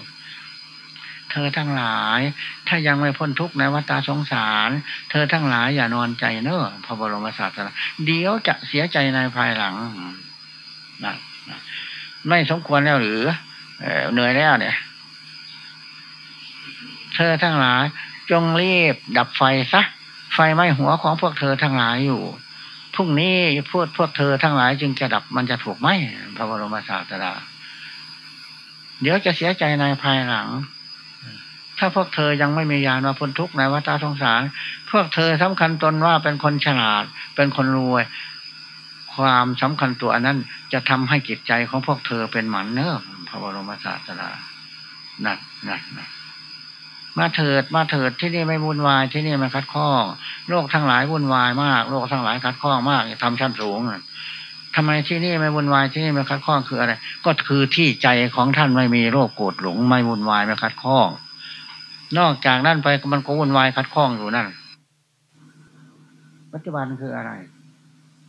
เธอทั้งหลาย ถ้ายังไม่พ้นทุกข์ในวัฏสงสาร เธอทั้งหลายอย่านอนใจเนอะพระบรมศาสดาเดี๋ยวจะเสียใจในภายหลัง นะไม่สมควรแล้วหรือเหนื่อยแล้วเนี่ย เธอทั้งหลาย จงรีบดับไฟซะไฟไหม้หัวของพวกเธอทั้งหลายอยู่พรุ่งนี้พวกพวกเธอทั้งหลาย จึงจะดับมันจะถูกไหมพระบรมศาสดาเดี๋ยวจะเสียใจในภายหลัง ถ้าพวกเธอยังไม่มีญาณมาพ้นทุกข์ในวัฏสงสาร พวกเธอสำคัญตนว่าเป็นคนฉลาด เป็นคนรวย ความสำคัญตัวนั้น จะทำให้จิตใจของพวกเธอเป็นหมันเนื้อพระบรมศาสดานั่นนั่นนั่นมาเถิดมาเถิดที่นี่ไม่วุ่นวายที่นี่ไม่คัดข้องโลกทั้งหลายวุ่นวายมาก โลกทั้งหลายคัดข้องมากทำชั้นสูงทำไมที่นี่ไม่วุ่นวายที่นี่ไม่คัดข้องคืออะไร ก็คือที่ใจของท่านไม่มีโรคโกรธหลงไม่วุ่นวายไม่คัดข้อง นอกจากนั่นไปมันก็วุ่นวายคัดข้องอยู่นั่นปัจจุบันคืออะไร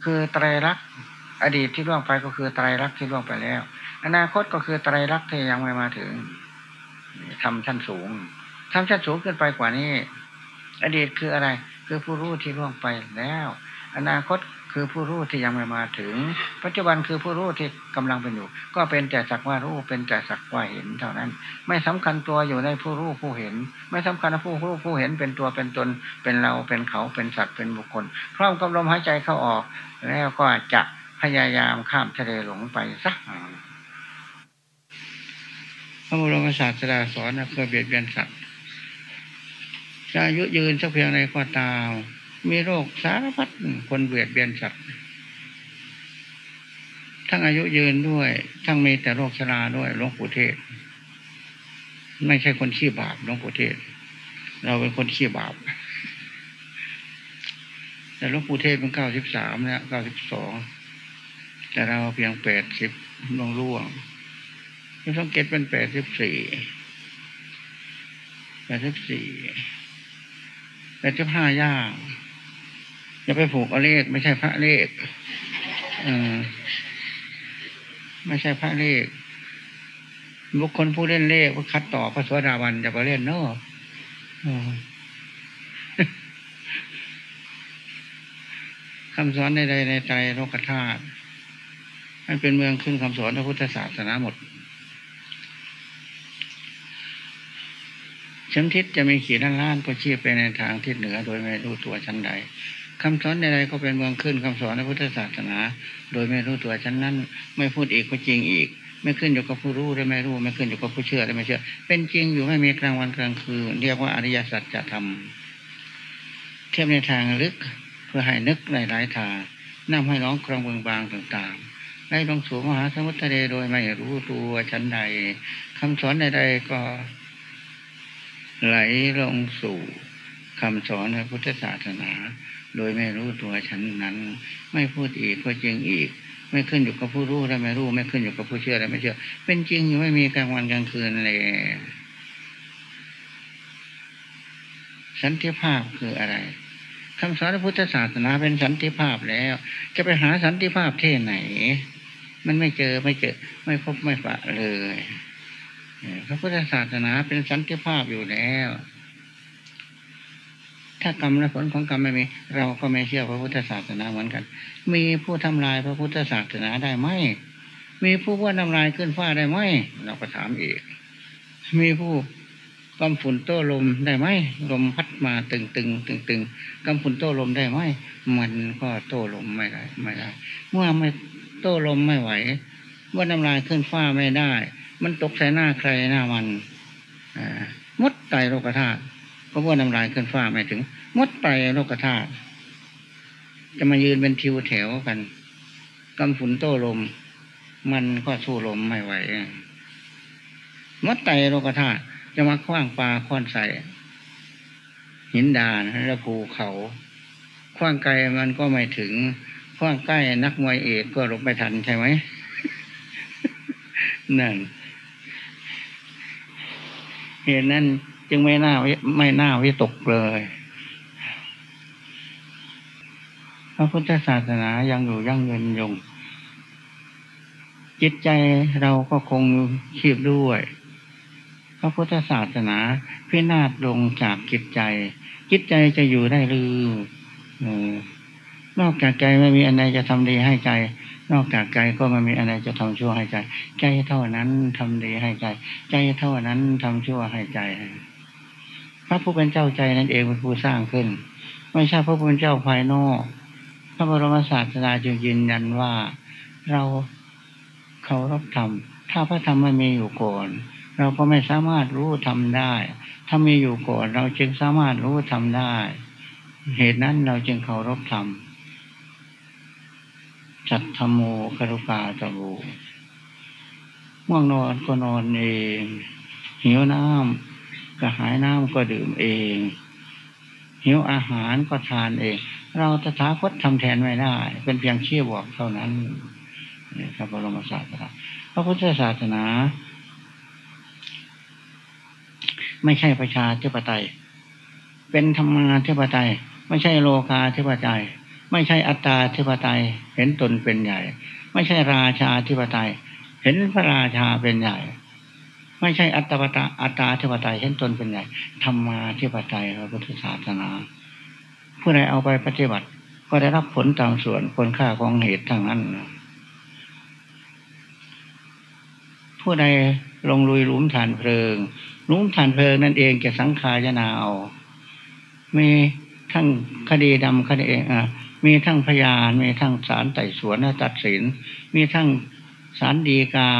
คือไตรลักษณ์อดีตที่ล่วงไปก็คือไตรลักษณ์ที่ล่วงไปแล้ว อนาคตก็คือไตรลักษณ์ที่ยังไม่มาถึงทำชั้นสูงทำชั้นสูงขึ้นไปกว่านี้ อดีตคืออะไร คือผู้รู้ที่ล่วงไปแล้ว อนาคต คือผู้รู้ที่ยังไม่มาถึง ปัจจุบันคือผู้รู้ที่กำลังเป็นอยู่ ก็เป็นแต่สักว่ารู้เป็นแต่สักว่าเห็นเท่านั้น ไม่สำคัญตัวอยู่ในผู้รู้ผู้เห็น ไม่สำคัญผู้รู้ผู้เห็นเป็นตัวเป็นตน เป็นเราเป็นเขาเป็นสัตว์เป็นบุคคลพร้อมกับลมหายใจเข้าออก แล้วก็จะพยายามข้ามทะเลหลงไปสักพระบรมศาสดาสอนเพื่อเบียดเบียนสัตว์จะยุยืนสักเพียงใดก็ตาม มีโรคสารพัดคนเบียดเบียนสัตว์ ทั้งอายุยืนด้วย ทั้งมีแต่โรคชราด้วยหลวงปู่เทศ ไม่ใช่คนขี้บาปหลวงปู่เทศ เราเป็นคนขี้บาป แต่หลวงปู่เทศเป็นเก้าสิบสามเนี่ยเก้าสิบสองแต่เราเพียงแปดสิบลงร่วงที่สังเกตเป็นแปดสิบสี่แปดสิบสี่แปดสิบห้าย่าง จะไปผูกเอาเลข ไม่ใช่พระเลขเออไม่ใช่พระเลข บุคคลผู้เล่นเลขผู้คัดต่อพระสวสดาวันจะไปเล่นเนาะคำสอนใดๆในใจโลกธาตุมันเป็นเมืองขึ้นคำสอนพระพุทธศาสนาหมด เข็มทิศจะมีขีดล้านล้านก็ชี้ไปในทางทิศเหนือโดยไม่รู้ตัวชั้นใดคำสอนใดๆก็เป็นเมืองขึ้นคำสอนในพุทธศาสนา โดยไม่รู้ตัวฉันนั้น ไม่พูดอีกก็จริงอีก ไม่ขึ้นอยู่กับผู้รู้ได้ไม่รู้ ไม่ขึ้นอยู่กับผู้เชื่อได้ไม่เชื่อ เป็นจริงอยู่ไม่มีกลางวันกลางคืน เรียกว่าอริยสัจจะทำเทียบในทางลึกเพื่อให้นึกหลายๆทางนำให้ร้องกรองเบืองบางต่างๆได้ลงสู่มหาสมุทรทะเลโดยไม่รู้ตัวชั้นใดคำสอนใดๆก็ ไหลลงสู่คำสอนในพุทธศาสนา โดยไม่รู้ตัวฉันนั้น ไม่พูดอีกก็จริงอีก ไม่ขึ้นอยู่กับผู้รู้และไม่รู้ ไม่ขึ้นอยู่กับผู้เชื่อและไม่เชื่อ เป็นจริงอยู่ไม่มีกลางวันกลางคืนเลยสันติภาพคืออะไรคำสอนพระพุทธศาสนาเป็นสันติภาพแล้ว จะไปหาสันติภาพที่ไหน มันไม่เจอไม่เจอ ไม่พบไม่ปะเลย พระพุทธศาสนาเป็นสันติภาพอยู่แล้ว ถ้ากรรมและผลของกรรมไม่มี เราก็ไม่เชื่อพระพุทธศาสนาเหมือนกัน มีผู้ทำลายพระพุทธศาสนาได้ไหม มีผู้ว่าทำลายขึ้นฟ้าได้ไหม เราก็ถามอีก มีผู้กำฝุ่นโต้ลมได้ไหมลมพัดมาตึงตึงตึงตึงกำฝุ่นโต้ลมได้ไหมมันก็โต้ลมไม่ได้ไม่ได้ เมื่อไม่โต้ลมไม่ไหวว่าน้ำลายขึ้นฟ้าไม่ได้ มันตกใส่หน้าใครหน้ามันมดไตโลกธาตุเพราะว่าน้ำลายขึ้นฟ้าไม่ถึง มดไปโลกธาตุจะมายืนเป็นทิวแถวกันกำฝุ่นโต้ลม มันก็สู้ลมไม่ไหวมัดไตโลกธาตุจะมาคว้างปลาคว้านใส่หินดานและภูเขาคว้างไกลมันก็ไม่ถึงคว้างใกล้นักมวยเอกก็หลบไม่ทันใช่ไหมนั่น เหตุนั้นจึงไม่น่าไม่น่าวิตกเลย พระพุทธศาสนายังอยู่ยั่งยืนยง จิตใจเราก็คงชีพด้วย พระพุทธศาสนาพินาศลงจากจิตใจ จิตใจจะอยู่ได้หรือ นอกจากใจไม่มีอะไรจะทำดีให้ใจ นอกจากใจก็ไม่มีอะไรจะทำชั่วให้ใจ ใจเท่านั้นทำดีให้ใจ ใจเท่านั้นทำชั่วให้ใจ พระผู้เป็นเจ้าใจนั่นเองเป็นผู้สร้างขึ้น ไม่ใช่พระผู้เป็นเจ้าภายนอกพระบรมศาสดาจึงยืนยันว่าเราเคารพธรรม ถ้าพระธรรมไม่มีอยู่ก่อน เราก็ไม่สามารถรู้ทำได้ ถ้ามีอยู่ก่อน เราจึงสามารถรู้ทำได้ เหตุนั้นเราจึงเคารพธรรม จัตธรรมโมคารุกาตะโวม่วงนอนก็นอนเอง หิวน้ำกระหายน้ำก็ดื่มเอง หิวอาหารก็ทานเอง เราตถาคตทำแทนไม่ได้ เป็นเพียงเชี่ยบอกเท่านั้นนี่ครับบรมศาสนาพระพุทธศาสนา ไม่ใช่ประชาธิปไตย เป็นธรรมาธิปไตย ไม่ใช่โลกาธิปไตย ไม่ใช่อัตตาธิปไตย เห็นตนเป็นใหญ่ ไม่ใช่ราชาธิปไตย เห็นพระราชาเป็นใหญ่ ไม่ใช่อัตตาตาอัตตาธิปไตย เห็นตนเป็นใหญ่ธรรมาธิปไตยพระพุทธศาสนา ผู้ใดเอาไปปฏิบัติ ก็ได้รับผลตามส่วนคนค่าของเหตุทั้งนั้นผู้ใดลงลุยหลุมฐานเพลิงหลุมฐานเพลิงนั่นเองจะสังขารนาเอามีทั้งคดีดำคดีอ่า มีทั้งพยาน มีทั้งศาลไต่สวนและตัดสิน มีทั้งศาลดีกา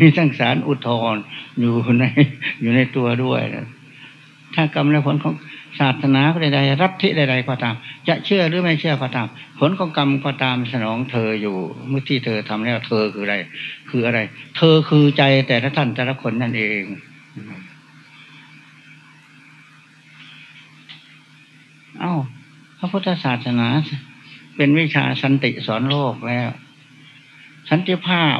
มีทั้งศาลอุทธรอยู่ในอยู่ในตัวด้วยถ้ากรรมและผลของศาสนาใดๆรับที่ใดๆก็ตาม จะเชื่อหรือไม่เชื่อก็ตาม ผลของกรรมก็ตามสนองเธออยู่ เมื่อที่เธอทำแล้ว เธอคืออะไร คืออะไร เธอคือใจแต่ละท่านแต่ละคนนั่นเองเอ้า พระพุทธศาสนา เป็นวิชาสันติสอนโลกแล้ว สันติภาพ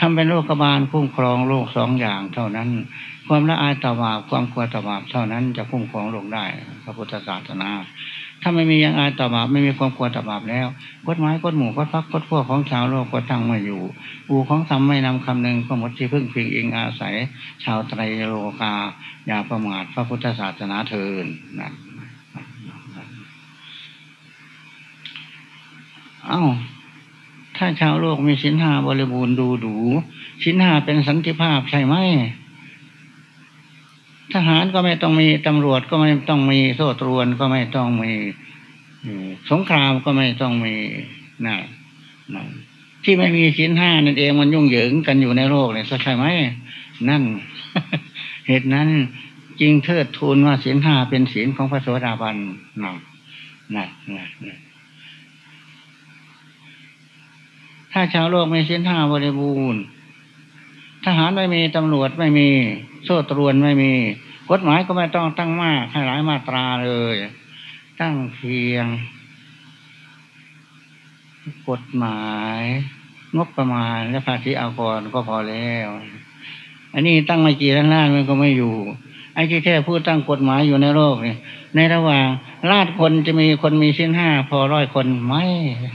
ทำเป็นโลกบาลคุ้มครองโลกสองอย่างเท่านั้น ความละอายต่อบาปความกลัวต่อบาปเท่านั้นจะคุ้มครองโลกได้ พระพุทธศาสนา ถ้าไม่มียังอายต่อบาปไม่มีความกลัวต่อบาปแล้วกฎหมายกฎหมู่กฎพักกฎพวกของชาวโลกก็ตั้งมาอยู่ อูของทำไม่นำคำหนึ่งก็หมดที่พึ่งพิงเองอาศัย ชาวไตรโลกาอย่าประมาทพระพุทธศาสนาเถินนะ เอา้า ถ้าชาวโลกมีสินห้าบริบูรณ์ดูดูสินห้าเป็นสันติภาพใช่ไหมทหารก็ไม่ต้องมีตำรวจก็ไม่ต้องมีโซ่ตรวนก็ไม่ต้องมีสงครามก็ไม่ต้องมีนะนะที่ไม่มีสินห้านั่นเองมันยุ่งเหยิงกันอยู่ในโลกเนี่ยใช่ไหมนั่น เหตุนั้นจริงเทิดทูนว่าสินห้าเป็นศีลของพระโสดาบันนะนะนะ ถ้าชาวโลกไม่สิ้นห้าบริบูรณ์ทหารไม่มีตำรวจไม่มีโซ่ตรวนไม่มี กฎหมายก็ไม่ต้องตั้งมากให้หลายมาตราเลย ตั้งเพียง กฎหมายงบประมาณและภาษีอากรก็พอแล้ว อันนี้ตั้งไม่กี่ล้านล้านมันก็ไม่อยู่ ไอ้ที่แท้พูดตั้งกฎหมายอยู่ในโลกนี่ในระหว่างลาดคนจะมีคนมีสิ้นห้าพอร้อยคนไม่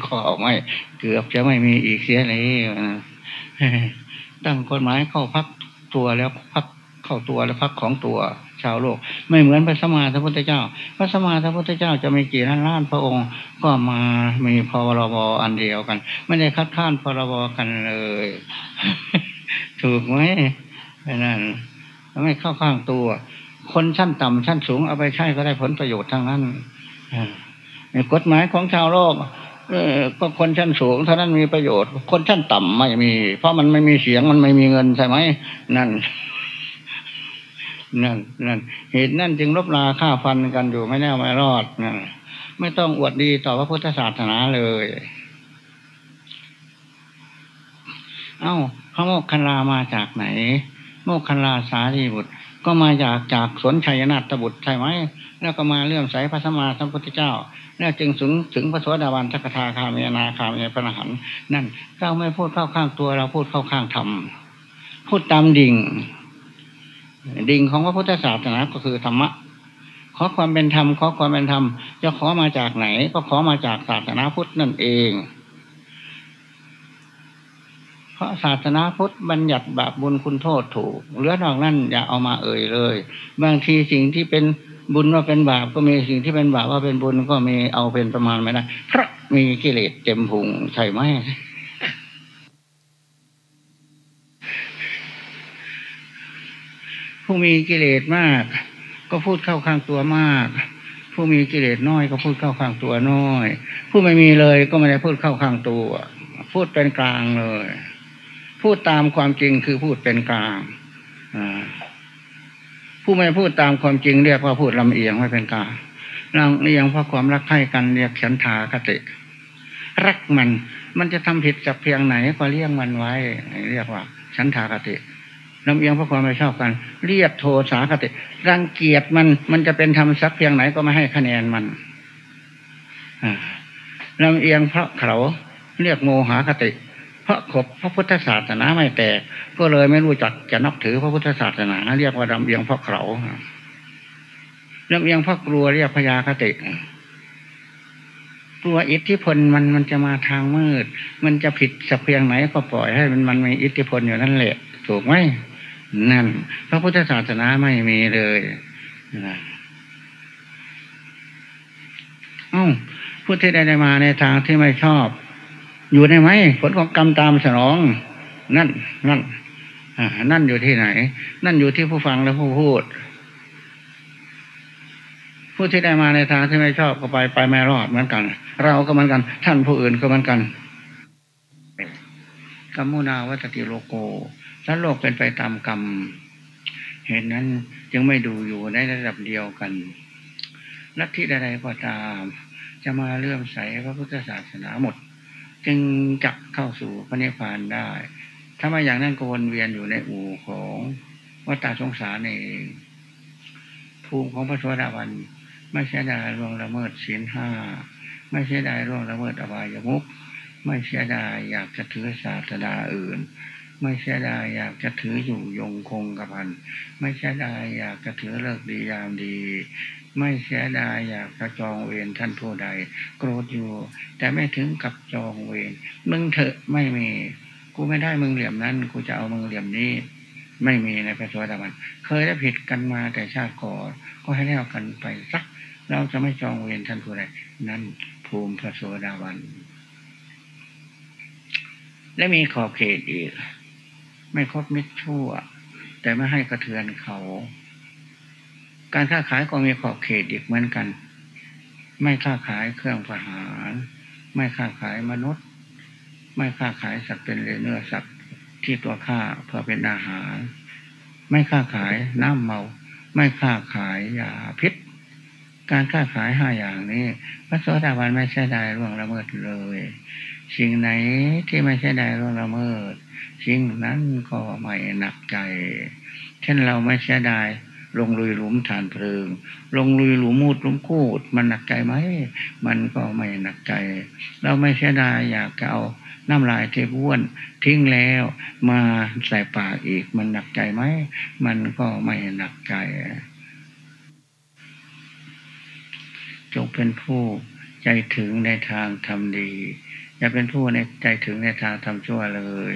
ขอไม่ เกือบจะไม่มีอีกเสียเลยตั้งกฎหมายเข้าพักตัวแล้วพักเข้าตัวแล้วพักของตัวชาวโลก ไม่เหมือนพระสมมาพระพุทธเจ้า พระสมมาพระพุทธเจ้าจะมีกี่ล้านล้านพระองค์ ก็มามีพรบอันเดียวกัน ไม่ได้คัดค้านพรบกันเลย ถูกไหมนั่น ไม่เข้าข้างตัว คนชั้นต่ำชั้นสูงเอาไปใช้ก็ได้ผลประโยชน์ทั้งนั้นกฎหมายของชาวโลกก็คนชั้นสูงเท่านั้นมีประโยชน์ คนชั้นต่ำไม่มี เพราะมันไม่มีเสียงมันไม่มีเงินใช่ไหมนั่นนั่นนั่นเหตุนั่นจึงลบลาฆ่าฟันกันอยู่ไม่แน่ไม่รอดนั่นไม่ต้องอวดดีต่อพระพุทธศาสนาเลย เอ้าพระโมกขันลามาจากไหน โมกขันลาสารีบุตร ก็มาจากจากสนชัยนาฏบุตรใช่ไหม แล้วก็มาเลื่อมใสพระสมมาสัมพุทธเจ้า แล้วจึงถึงถึงพระสวสดาวันทักทาคามีนาคามีพระนหันนั่นเราไม่พูดเข้าข้างตัวเราพูดเข้าข้างธรรมพูดตามดิ่ง ดิ่งของพระพุทธศาสนาก็คือธรรมะขอความเป็นธรรมขอความเป็นธรรมจะขอมาจากไหน ก็ขอมาจากศาสนาพุทธนั่นเอง ราะศาสนาพุทธบัญญัติบาปบุญคุณโทษถูกเหลือนอกนั่นอย่าเอามาเอ่ยเลย บางทีสิ่งที่เป็นบุญว่าเป็นบาปก็มีสิ่งที่เป็นบาปว่าเป็นบุญก็มีเอาเป็นประมาณไม่ได้เพราะมีกิเลสเต็มพุงใช่ไหมผู้มีกิเลสมาก ก็พูดเข้าข้างตัวมาก ผู้มีกิเลสน้อยก็พูดเข้าข้างตัวน้อย ผู้ไม่มีเลยก็ไม่ได้พูดเข้าข้างตัว พูดเป็นกลางเลย พูดตามความจริงคือพูดเป็นกลางผู้ไม่พูดตามความจริงเรียกว่าพูดลำเอียงไม่เป็นกลางลำเอียงเพราะความรักใคร่กันเรียกฉันทาคติ รักมัน มันจะทำผิดจากเพียงไหนก็เลี้ยงมันไว้ เรียกว่าฉันทาคติลำเอียงเพราะความไม่ชอบกัน เรียกโทสาคติ รังเกียจมันมันจะเป็นทำสักเพียงไหนก็ไม่ให้คะแนนมันลำเอียงเพราะเขาเรียกโมหาคติ เพราะขบพระพุทธศาสนาไม่แตก ก็เลยไม่รู้จักจะนับถือพระพุทธศาสนา เรียกว่าลำเอียงเพราะเขาลำเอียงเพราะกลัวเรียกพยาคติกลัวอิทธิพลมันมันจะมาทางมืด มันจะผิดสักเพียงไหนก็ปล่อยให้มันมันมีอิทธิพลอยู่นั่นแหละ ถูกไหมนั่น พระพุทธศาสนาไม่มีเลยเอ้าผู้ที่ได้มาในทางที่ไม่ชอบ อยู่ได้ไหมผลของกรรมตามสนอง นั่นนั่นนั่นอยู่ที่ไหน นั่นอยู่ที่ผู้ฟังและผู้พูด ผู้ที่ได้มาในทางที่ไม่ชอบก็ไปไปไม่รอดเหมือนกัน เราก็เหมือนกัน ท่านผู้อื่นก็เหมือนกันกัมมุนาวัตติโลโกแล้วโลกเป็นไปตามกรรม เหตุนั้นจึงไม่ดูอยู่ในระดับเดียวกันลัทธิใดๆก็ตาม จะมาเลื่อมใสพระพุทธศาสนาหมด จึงจักเข้าสู่พระนิพพานได้ ถ้าไม่อย่างนั้นก็วนเวียนอยู่ในอู่ของวัฏสงสารเองภูมิของพระสวสดาวันไม่ใช่ได้ร่วงละเมิดศีลห้าไม่ใช่ได้ร่วงละเมิดอบายมุขไม่ใช่ได้อยากจะถือศาสนาอื่น ไม่เสียดายอยากจะถืออยู่ยงคงกับพัน ไม่เสียดายอยากจะถือเลิกดียามดี ไม่เสียดายอยากจะจองเวรท่านผู้ใด โกรธอยู่ แต่ไม่ถึงกับจองเวรมึงเถอะไม่มี กูไม่ได้มึงเหลี่ยมนั้น กูจะเอามึงเหลี่ยมนี้ ไม่มีในพระสวัสดิมัน เคยได้ผิดกันมาแต่ชาติก่อนก็ให้แล้วกันไปสัก เราจะไม่จองเวรท่านผู้ใดนั่นภูมิพระสวัสดิวันและมีขอบเขตอีก ไม่คบมิตรชั่ว แต่ไม่ให้กระเทือนเขา การค้าขายก็มีขอบเขตอีกเหมือนกัน ไม่ค้าขายเครื่องประหาร ไม่ค้าขายมนุษย์ ไม่ค้าขายสัตว์เป็นเนื้อสัตว์ที่ตัวฆ่าเพื่อเป็นอาหาร ไม่ค้าขายน้ำเมา ไม่ค้าขายยาพิษ การค้าขายห้าอย่างนี้พระโสดาบันไม่ใช่ได้ร่วงละเมิดเลย สิ่งไหนที่ไม่ใช่ได้ร่วงละเมิด สิ่งนั้นก็ไม่หนักใจ เช่นเราไม่เสียดายลงลุยหลุมฐานเพลิง ลงลุยหลุมมูดหลุมคูด มันหนักใจไหม มันก็ไม่หนักใจ เราไม่เสียดายอยากจะเอาน้ำลายเทบ้วน ทิ้งแล้วมาใส่ปากอีก มันหนักใจไหม มันก็ไม่หนักใจ จงเป็นผู้ใจถึงในทางทำดี อย่าเป็นผู้ในใจถึงในทางทำชั่วเลย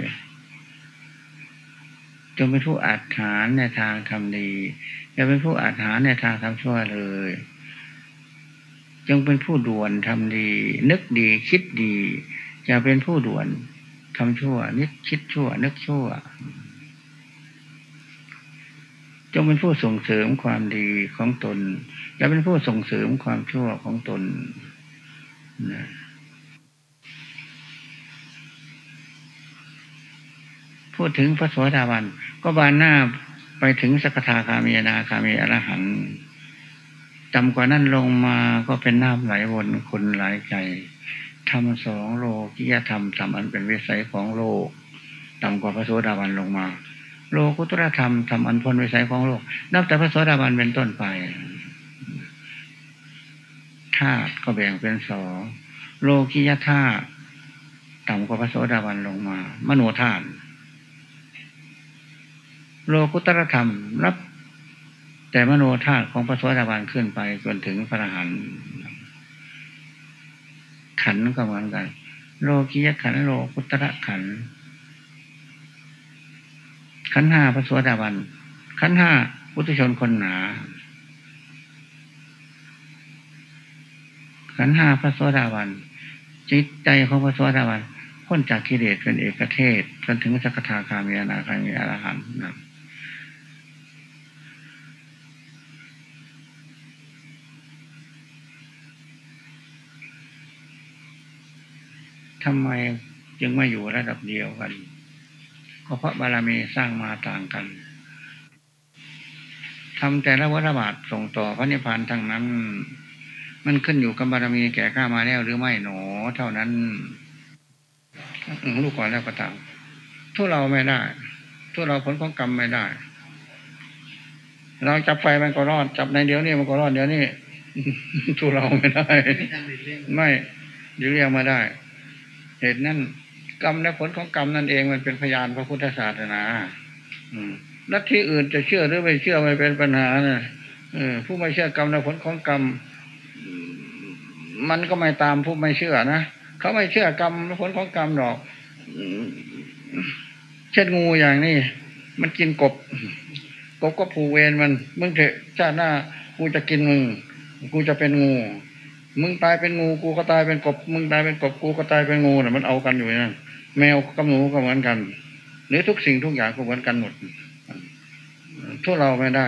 จงเป็นผู้อาถานในทางทำดีอย่าเป็นผู้อาถานในทางทำชั่วเลย จงเป็นผู้ด่วนทำดี นึกดีคิดดีอย่าเป็นผู้ด่วนทำชั่ว นึกคิดชั่ว นึกชั่ว จงเป็นผู้ส่งเสริมความดีของตนอย่าเป็นผู้ส่งเสริมความชั่วของตนนะ พูดถึงพระสวสดาวัน ก็บานหน้าไปถึงสกทาคามีนาคามีอรหันจำกว่านั้นลงมาก็เป็นน้ำไหลวนคนหลายใจทำสองโลกิยธรรมทำอันเป็นวิสัยของโลกต่ำกว่าพระโสดาบันลงมา โลกุตรธรรมทำอันพ้นวิสัยของโลก นับแต่พระโสดาบันเป็นต้นไปธาตุก็แบ่งเป็นสองโลกิยธาตุต่ำกว่าพระโสดาบันลงมา มโนธาตุ โลกุตรธรรมนับ แต่มโนธาตุของพระโสดาบันขึ้นไปจนถึงพระอรหันต์ขันก็เหมือนกัน โลกิยขันโลกุตระขัน ขันห้าพระสวัสดาบันขันห้าพุทธชนคนหนาขันห้าพระสวสดาบันจิตใจของพระสวสดาบันพ้นจากกิเลสเป็นเอกเทศจนถึงสักทาคามีอนาคามีอรหันต์นะ ทำไมจึงไม่อยู่ระดับเดียวกัน ก็เพราะบารมีสร้างมาต่างกันทำแต่ละวัฏบาทส่งต่อพระนิพพานทั้งนั้น มันขึ้นอยู่กับบารมีแก่ข้ามาแล้วหรือไม่หนอ เท่านั้นลูกก่อนแล้วก็ตามทุเราไม่ได้ทุเราผลของกรรมไม่ได้ เราจับไฟมันก็รอด จับในเดี๋ยวนี้มันก็รอดเดี๋ยวนี้ทุเราไม่ได้ ไม่เรียกมาได้ เหตุนั้นกรรมและผลของกรรมนั่นเองมันเป็นพยานพระพุทธศาสนาลัทธิอื่นจะเชื่อหรือไม่เชื่อไม่เป็นปัญหานะผู้ไม่เชื่อกรรมและผลของกรรม มันก็ไม่ตามผู้ไม่เชื่อนะเขาไม่เชื่อกรรมและผลของกรรมหรอกเช่นงูอย่างนี้มันกินกบ กบก็ผูเวรมันมึงเถอะชาติหน้ากูจะกินมึงกูจะเป็นงู มึงตายเป็นงูกูก็ตายเป็นกบ มึงตายเป็นกบกูก็ตายเป็นงูเนี่ยมันเอากันอยู่นั่นแมวกับหนูก็เหมือนกันหรือทุกสิ่งทุกอย่างก็เหมือนกันหมดทุกเราไม่ได้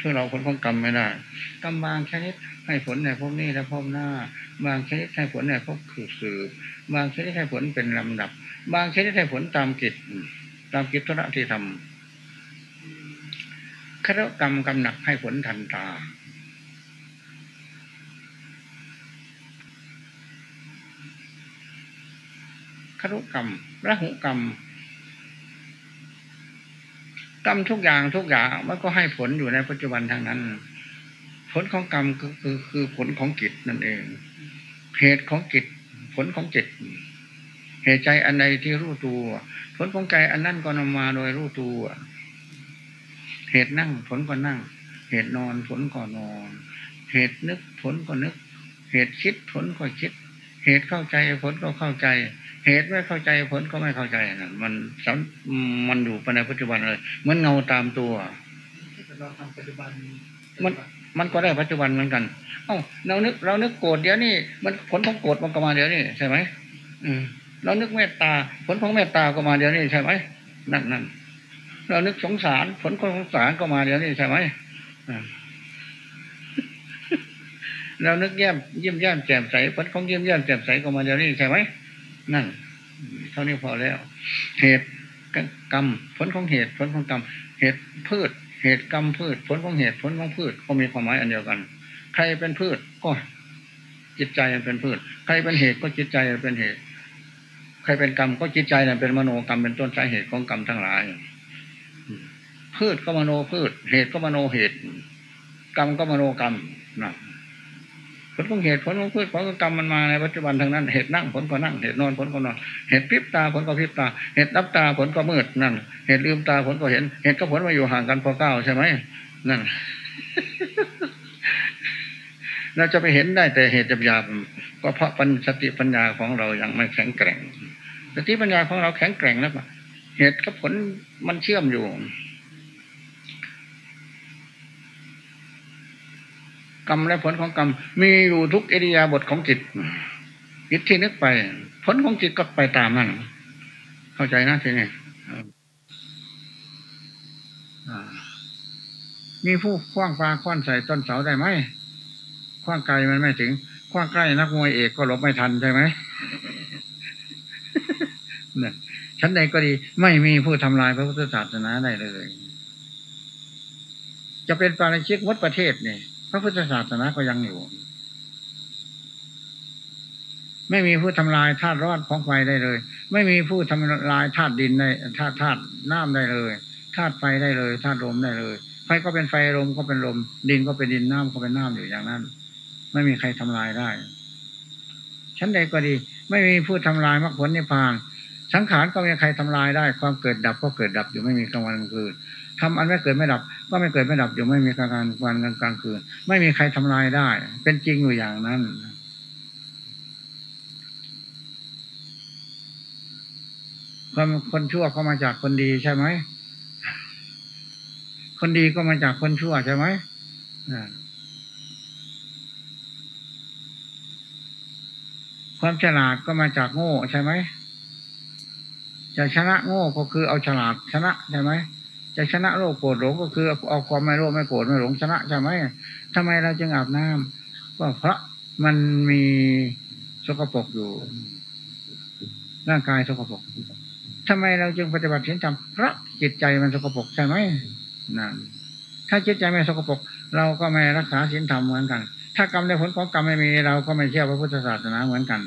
ทุกเราผลของกรรมไม่ได้กรรมบางชนิดให้ผลในภพนี้และภพหน้า บางชนิดให้ผลในภพคือสื่อบางชนิดให้ผลเป็นลำดับ บางชนิดให้ผลตามกิจตามกิจธุระที่ทำคณะกรรมกำหนักให้ผลทันตา ครุกรรมระหุกรรมกรรมทุกอย่างทุกอย่างมันก็ให้ผลอยู่ในปัจจุบันทางนั้น ผลของกรรมคือคือคือผลของกิจนั่นเอง เหตุของกิจผลของจิตเหตุใจอันใดที่รู้ตัว ผลของใจอันนั้นก็นำมาโดยรู้ตัว เหตุนั่งผลก็นั่ง เหตุนอนผลก็นอน เหตุนึกผลก็นึก เหตุคิดผลก็คิด เหตุเข้าใจผลก็เข้าใจ เหตุไม่เข้าใจผลก็ไม่เข้าใจนะมันมันอยู่ภายในปัจจุบันเลยเหมือนเงาตามตัวเราทำปัจจุบันมันมันก็ได้ปัจจุบันเหมือนกัน เอ้าเรานึกเรานึกโกรธเดี๋ยวนี้มันผลของโกรธมันก็มาเดี๋ยวนี้ใช่ไหมอืมเรานึกเมตตา ผลของเมตตาก็มาเดี๋ยวนี้ใช่ไหมนั่นนั่นเรานึกสงสาร ผลของสงสารก็มาเดี๋ยวนี้ใช่ไหมเรานึกแย้มเยี่ยมแย้มแจ่มใสผลของเยี่ยมแย้มแจ่มใสก็มาเดี๋ยวนี้ใช่ไหม นั่น เท่านี้พอแล้ว เหตุกรรม ผลของเหตุผลของกรรม เหตุพืช เหตุกรรมพืช ผลของเหตุผลของพืช ก็มีความหมายอันเดียวกัน ใครเป็นพืชก็จิตใจเป็นพืช ใครเป็นเหตุก็จิตใจเป็นเหตุ ใครเป็นกรรมก็จิตใจเป็นมโนกรรมเป็นต้นสาเหตุของกรรมทั้งหลายพืชก็มโนพืช เหตุก็มโนเหตุ กรรมก็มโนกรรมนะ ผลของเหตุผลของพืชผลของกรรมมันมาในปัจจุบันทางนั้นเหตุนั่งผลก็นั่งเหตุนอนผลก็นอนเหตุพริบตาผลก็พริบตาเหตุรับตาผลก็มืดนั่นเหตุลืมตาผลก็เห็นเหตุก็ผลมาอยู่ห่างกันพอเก้าใช่ไหมนั่นเราจะไปเห็นได้แต่เหตุจับยาก็เพราะปัญสติปัญญาของเรายังไม่แข็งแกร่งสติปัญญาของเราแข็งแกร่งแล้วเหตุกับผลมันเชื่อมอยู่ กรรมและผลของกรรม มีอยู่ทุกเอริยาบทของจิตจิตที่นึกไป ผลของจิตก็ไปตามนั่นเข้าใจนะทีนี้มีผู้คว้างปลาคว้านใส่ต้นเสาได้ไหมคว้างไกลมันไม่ถึงคว้างใกล้นักมวยเอกก็หลบไม่ทันใช่ไหมเนี่ยชั้นใดก็ดีไม่มีผู้ทำลายพระพุทธศาสนาได้เลย จะเป็นปาราชิกวัดประเทศเนี่ย พระพุทธศาสนาก็ยังอยู่ ไม่มีผู้ทำลายธาตุร้อนของไฟได้เลย ไม่มีผู้ทำลายธาตุดินได้ธาตุธาตุน้ำได้เลยธาตุไฟได้เลยธาตุลมได้เลยไฟก็เป็นไฟลมก็เป็นลม ดินก็เป็นดินน้ำก็เป็นน้ำอยู่อย่างนั้น ไม่มีใครทำลายได้ชั้นใดก็ดี ไม่มีผู้ทำลายมรรคผลนิพพาน สังขารก็ไม่มีใครทำลายได้ ความเกิดดับก็เกิดดับอยู่ไม่มีกลางวันกลางคืน ทำอันไม่เกิดไม่ดับ ก็ไม่เกิดไม่ดับอยู่ไม่มีกลางวันกลางคืน ไม่มีใครทำลายได้ เป็นจริงอยู่อย่างนั้นความคนชั่วก็มาจากคนดีใช่ไหม คนดีก็มาจากคนชั่วใช่ไหมความฉลาดก็มาจากโง่ใช่ไหมจะชนะโง่ก็คือเอาฉลาดชนะใช่ไหม จะชนะโลภโกรธหลงก็คือเอาความไม่โลภไม่โกรธไม่หลงชนะใช่ไหมทำไมเราจึงอาบน้ำก็เพราะมันมีสกปรกอยู่ ร่างกายสกปรกทำไมเราจึงปฏิบัติศีลธรรมเพราะจิตใจมันสกปรกใช่ไหมนั่นถ้าจิตใจไม่สกปรกเราก็ไม่รักษาศีลธรรมเหมือนกัน ถ้ากรรมในผลของกรรมไม่มีเราก็ไม่เชื่อพระพุทธศาสนาเหมือนกัน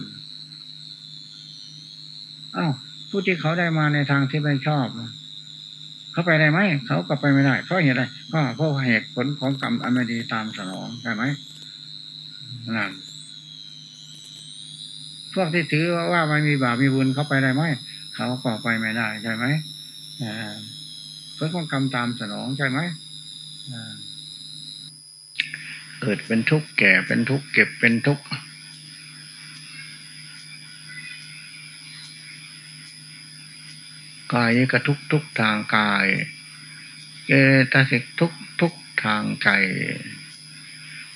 อ้าวผู้ที่เขาได้มาในทางที่ไม่ชอบ เขาไปได้ไหมเขาก็ไปไม่ได้เพราะเหตุอะไรก็เพราะเหตุผลของกรรมอันไม่ดีตามสนองใช่ไหมนั่นพวกที่ถือว่าไม่มีบาปมีบุญเขาไปได้ไหมเขาก็ไปไม่ได้ใช่ไหมผลของกรรมตามสนองใช่ไหมเกิดเป็นทุกข์แก่เป็นทุกข์เก็บเป็นทุกข์ กายนี้ก็ทุกทุกทางกายเจตสิกทุกทุกทางใจ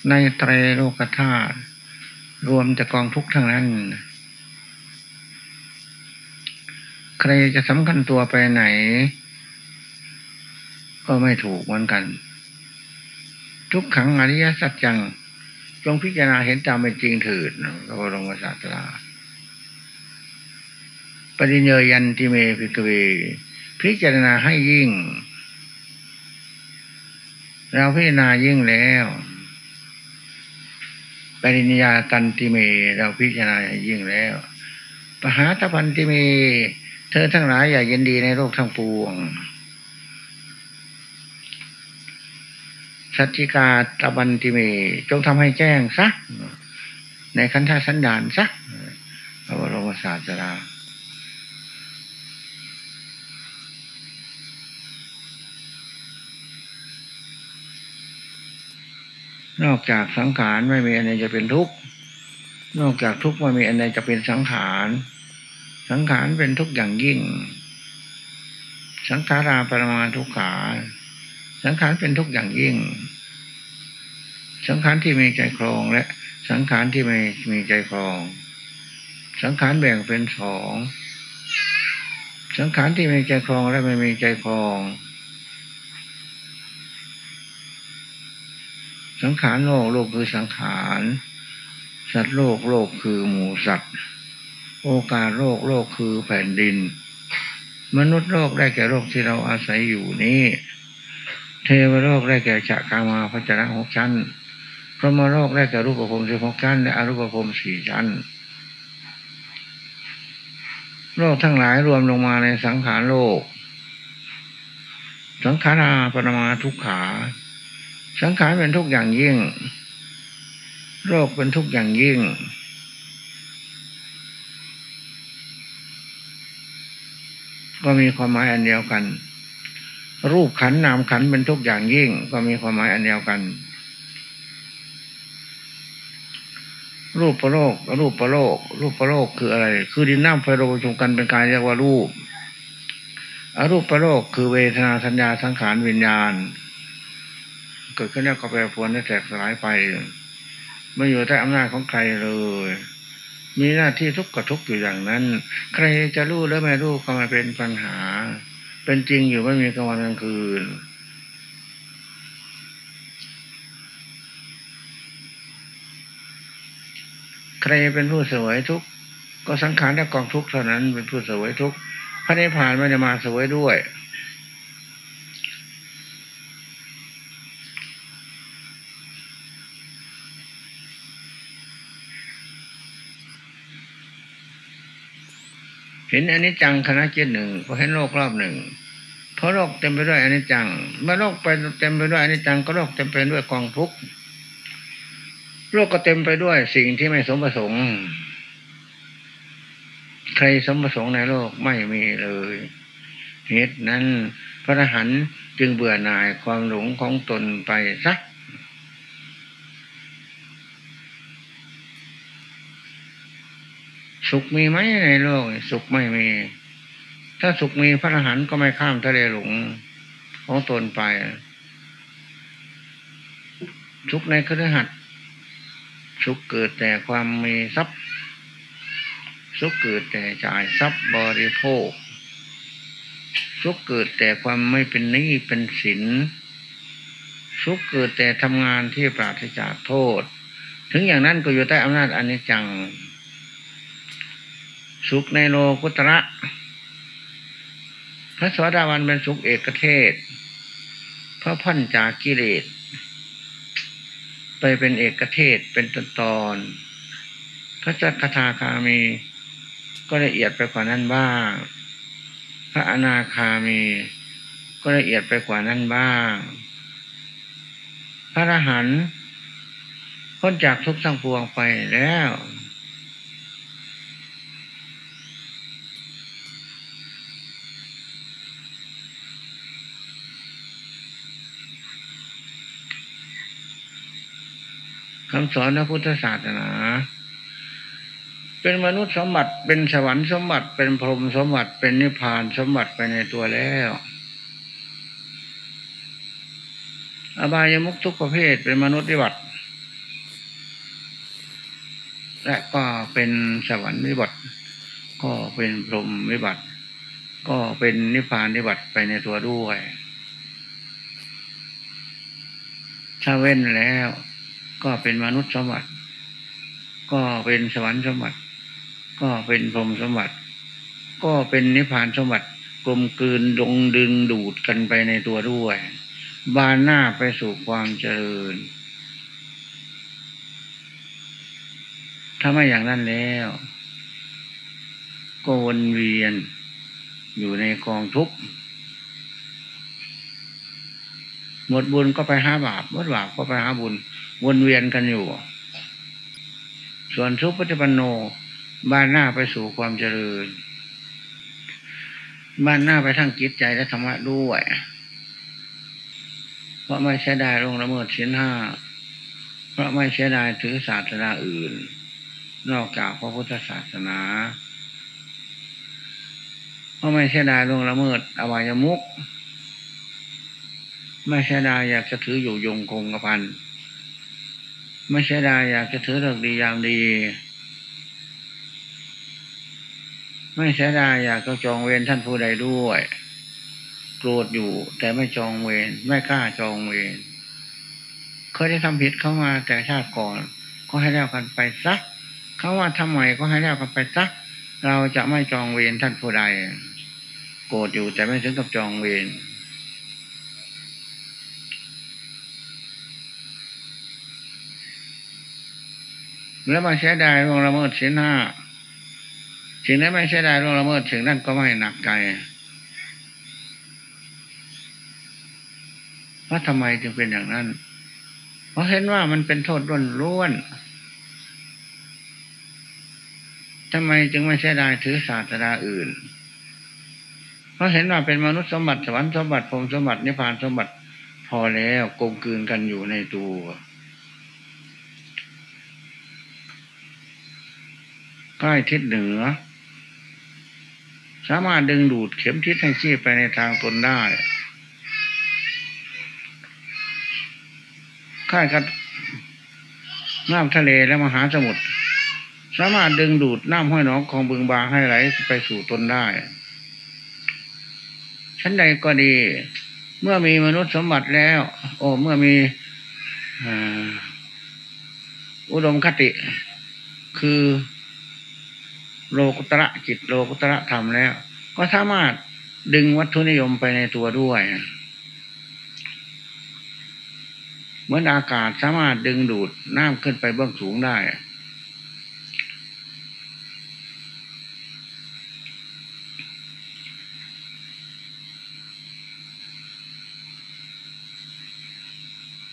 ในไตรโลกธาตุรวมจะกองทุกทั้งนั้น ใครจะสำคัญตัวไปไหน ก็ไม่ถูกเหมือนกัน ทุกขังอริยสัจจังจงพิจารณาเห็นตามเป็นจริงถืดพระบรมศาสดา ปริญญยันติเมพิกเว พิจารณาให้ยิ่ง เราพิจารณายิ่งแล้วปริญญาตันติเม เราพิจารณาให้ยิ่งแล้ว ปหาตพันติเม เธอทั้งหลายอย่ายินดีในโลกทั้งปวง สัจจิกาตบันติเม จงทำให้แจ้งซะในคันธาสันดานซะพระบรมศาสดา นอกจากสังขารไม่มีอะไรจะเป็นทุกข์ นอกจากทุกข์ไม่มีอะไรจะเป็นสังขาร สังขารเป็นทุกข์อย่างยิ่ง สังขาราปรมาทุกขา สังขารเป็นทุกข์อย่างยิ่ง สังขารที่มีใจครองและสังขารที่ไม่มีใจครอง สังขารแบ่งเป็นสอง สังขารที่มีใจครองและไม่มีใจครอง สังขารโลกโลกคือสังขาร สัตว์โลกโลกคือหมูสัตว์ โอกาสโลกโลกคือแผ่นดิน มนุษย์โลกได้แก่โลกที่เราอาศัยอยู่นี้ เทวโลกได้แก่จักามาพระจนะหกชั้นพระมโลกได้แก่รูปภพสิบหกชั้นและอรูปภพสี่ชั้น โลกทั้งหลายรวมลงมาในสังขารโลก สังขาราปรมาทุกขา สังขารเป็นทุกอย่างยิ่ง โรคเป็นทุกอย่างยิ่ง ก็มีความหมายอันเดียวกัน รูปขันนามขันเป็นทุกอย่างยิ่ง ก็มีความหมายอันเดียวกัน รูปประโลก รูปประโลก รูปประโลกคืออะไร คือดินน้ำไฟลมประชุมกันเป็นการเรียกว่ารูปอรูปประโลกคือเวทนาสัญญาสังขารวิญญาณ เกิดขึ้นแล้วก็แปรปรวนและแตกสลายไป ไม่อยู่ใต้อำนาจของใครเลย มีหน้าที่ทุกข์กับทุกข์อยู่อย่างนั้น ใครจะรู้หรือไม่รู้ก็ไม่เป็นปัญหา เป็นจริงอยู่ไม่มีกลางวันกลางคืนใครเป็นผู้เสวยทุกข์ก็สังขารและกองทุกข์เท่านั้นเป็นผู้เสวยทุกข์พระนิพพานไม่ได้มาเสวยด้วย เห็นอนิจจังคณะเจิตหนึ่งก็เห็นโลกรอบหนึ่งเพราะโลกเต็มไปด้วยอนิจจัง เมื่อโลกไปเต็มไปด้วยอนิจจังก็โลกเต็มไปด้วยกองทุกข์โลกก็เต็มไปด้วยสิ่งที่ไม่สมประสงค์ ใครสมประสงค์ในโลกไม่มีเลยเหตุนั้นพระอรหันต์จึงเบื่อหน่ายความหลงของตนไปสัก สุขมีไหมในโลกสุขไม่มี ถ้าสุขมีพระอรหันต์ก็ไม่ข้ามทะเลหลงของตนไป สุขในคฤหัสถ์สุขเกิดแต่ความมีทรัพย์ สุขเกิดแต่จ่ายทรัพย์บริโภค สุขเกิดแต่ความไม่เป็นหนี้เป็นสินสุขเกิดแต่ทำงานที่ปราศจากโทษ ถึงอย่างนั้นก็อยู่ใต้อำนาจอนิจจัง สุขในโลกุตระ พระสวัสดาวันเป็นสุขเอกเทศ พระพันจากกิเลส ไปเป็นเอกเทศเป็นตอนตอนพระจักคาคามี ก็ละเอียดไปกว่านั้นบ้าง พระอนาคามี ก็ละเอียดไปกว่านั้นบ้าง พระอรหันต์พ้นจากทุกข์ทั้งปวงไปแล้ว คำสอนพระพุทธศาสนา เป็นมนุษย์สมบัติเป็นสวรรค์สมบัติเป็นพรหมสมบัติเป็นนิพพานสมบัติไปในตัวแล้ว อบายมุกทุกประเภทเป็นมนุษย์วิบัติ และก็เป็นสวรรค์วิบัติ ก็เป็นพรหมวิบัติ ก็เป็นนิพพานวิบัติไปในตัวด้วยถ้าเว้นแล้ว ก็เป็นมนุษย์สมบัติ ก็เป็นสวรรค์สมบัติ ก็เป็นพรหมสมบัติ ก็เป็นนิพพานสมบัติกลมกลืนดงดึงดูดกันไปในตัวด้วย บานหน้าไปสู่ความเจริญ ถ้าไม่อย่างนั้นแล้ว ก็วนเวียนอยู่ในกองทุกข์หมดบุญก็ไปหาบาปหมดบาปก็ไปหาบุญ วนเวียนกันอยู่ ส่วนทุปฏิปันโนบ้านหน้าไปสู่ความเจริญ บ้านหน้าไปทั้งจิตใจและธรรมะด้วย เพราะไม่ใช่ได้ลงละเมิดสินห้า เพราะไม่ใช่ได้ถือศาสนาอื่น นอกจากพระพุทธศาสนา เพราะไม่ใช่ได้ลงละเมิดอวัยมุก ไม่ใช่ได้อยากจะถืออยู่ยงคงกระพัน ไม่ใช่ได้อยากจะถือเรื่องดียามดี ไม่ใช่ได้อยากจะจองเวรท่านผู้ใดด้วยโกรธอยู่ แต่ไม่จองเวรไม่กล้าจองเวรเคยได้ทำผิดเข้ามาแต่ชาติก่อน ก็ให้แล้วกันไปซักเขาว่าทำไมก็ให้แล้วกันไปซัก เราจะไม่จองเวรท่านผู้ใด โกรธอยู่แต่ไม่ถึงกับจองเวร แล้วม่ใช้ได้ล่วงละเมิดสิ่งห้าสิ่งนั้นไม่ใช่ได้ล่วงละเมิดสิ่งนั้นก็ไม่หนักใจว่าทำไมจึงเป็นอย่างนั้น เพราะเห็นว่ามันเป็นโทษล้วนล้วนทำไมจึงไม่ใช่ได้ถือศาสนาอื่น เพราะเห็นว่าเป็นมนุษย์สมบัติสวรรค์สมบัติพรมสมบัตินิพพานสมบัติพอแล้วกลมกลืนกันอยู่ในตัว ใกล้ทิศเหนือ สามารถดึงดูดเข็มทิศให้ชี้ไปในทางตนได้ค่ายกันน้ำทะเลและมหาสมุทรสามารถดึงดูดน้ำห้อยน้องของบึงบางให้ไหลไปสู่ตนได้ ชั้นใดก็ดี เมื่อมีมนุษย์สมบัติแล้ว โอ้เมื่อมีอุดมคติ คือ โลกุตระจิตโลกุตระธรรมแล้ว ก็สามารถดึงวัตถุนิยมไปในตัวด้วยเหมือนอากาศสามารถดึงดูดน้ำขึ้นไปเบื้องสูงได้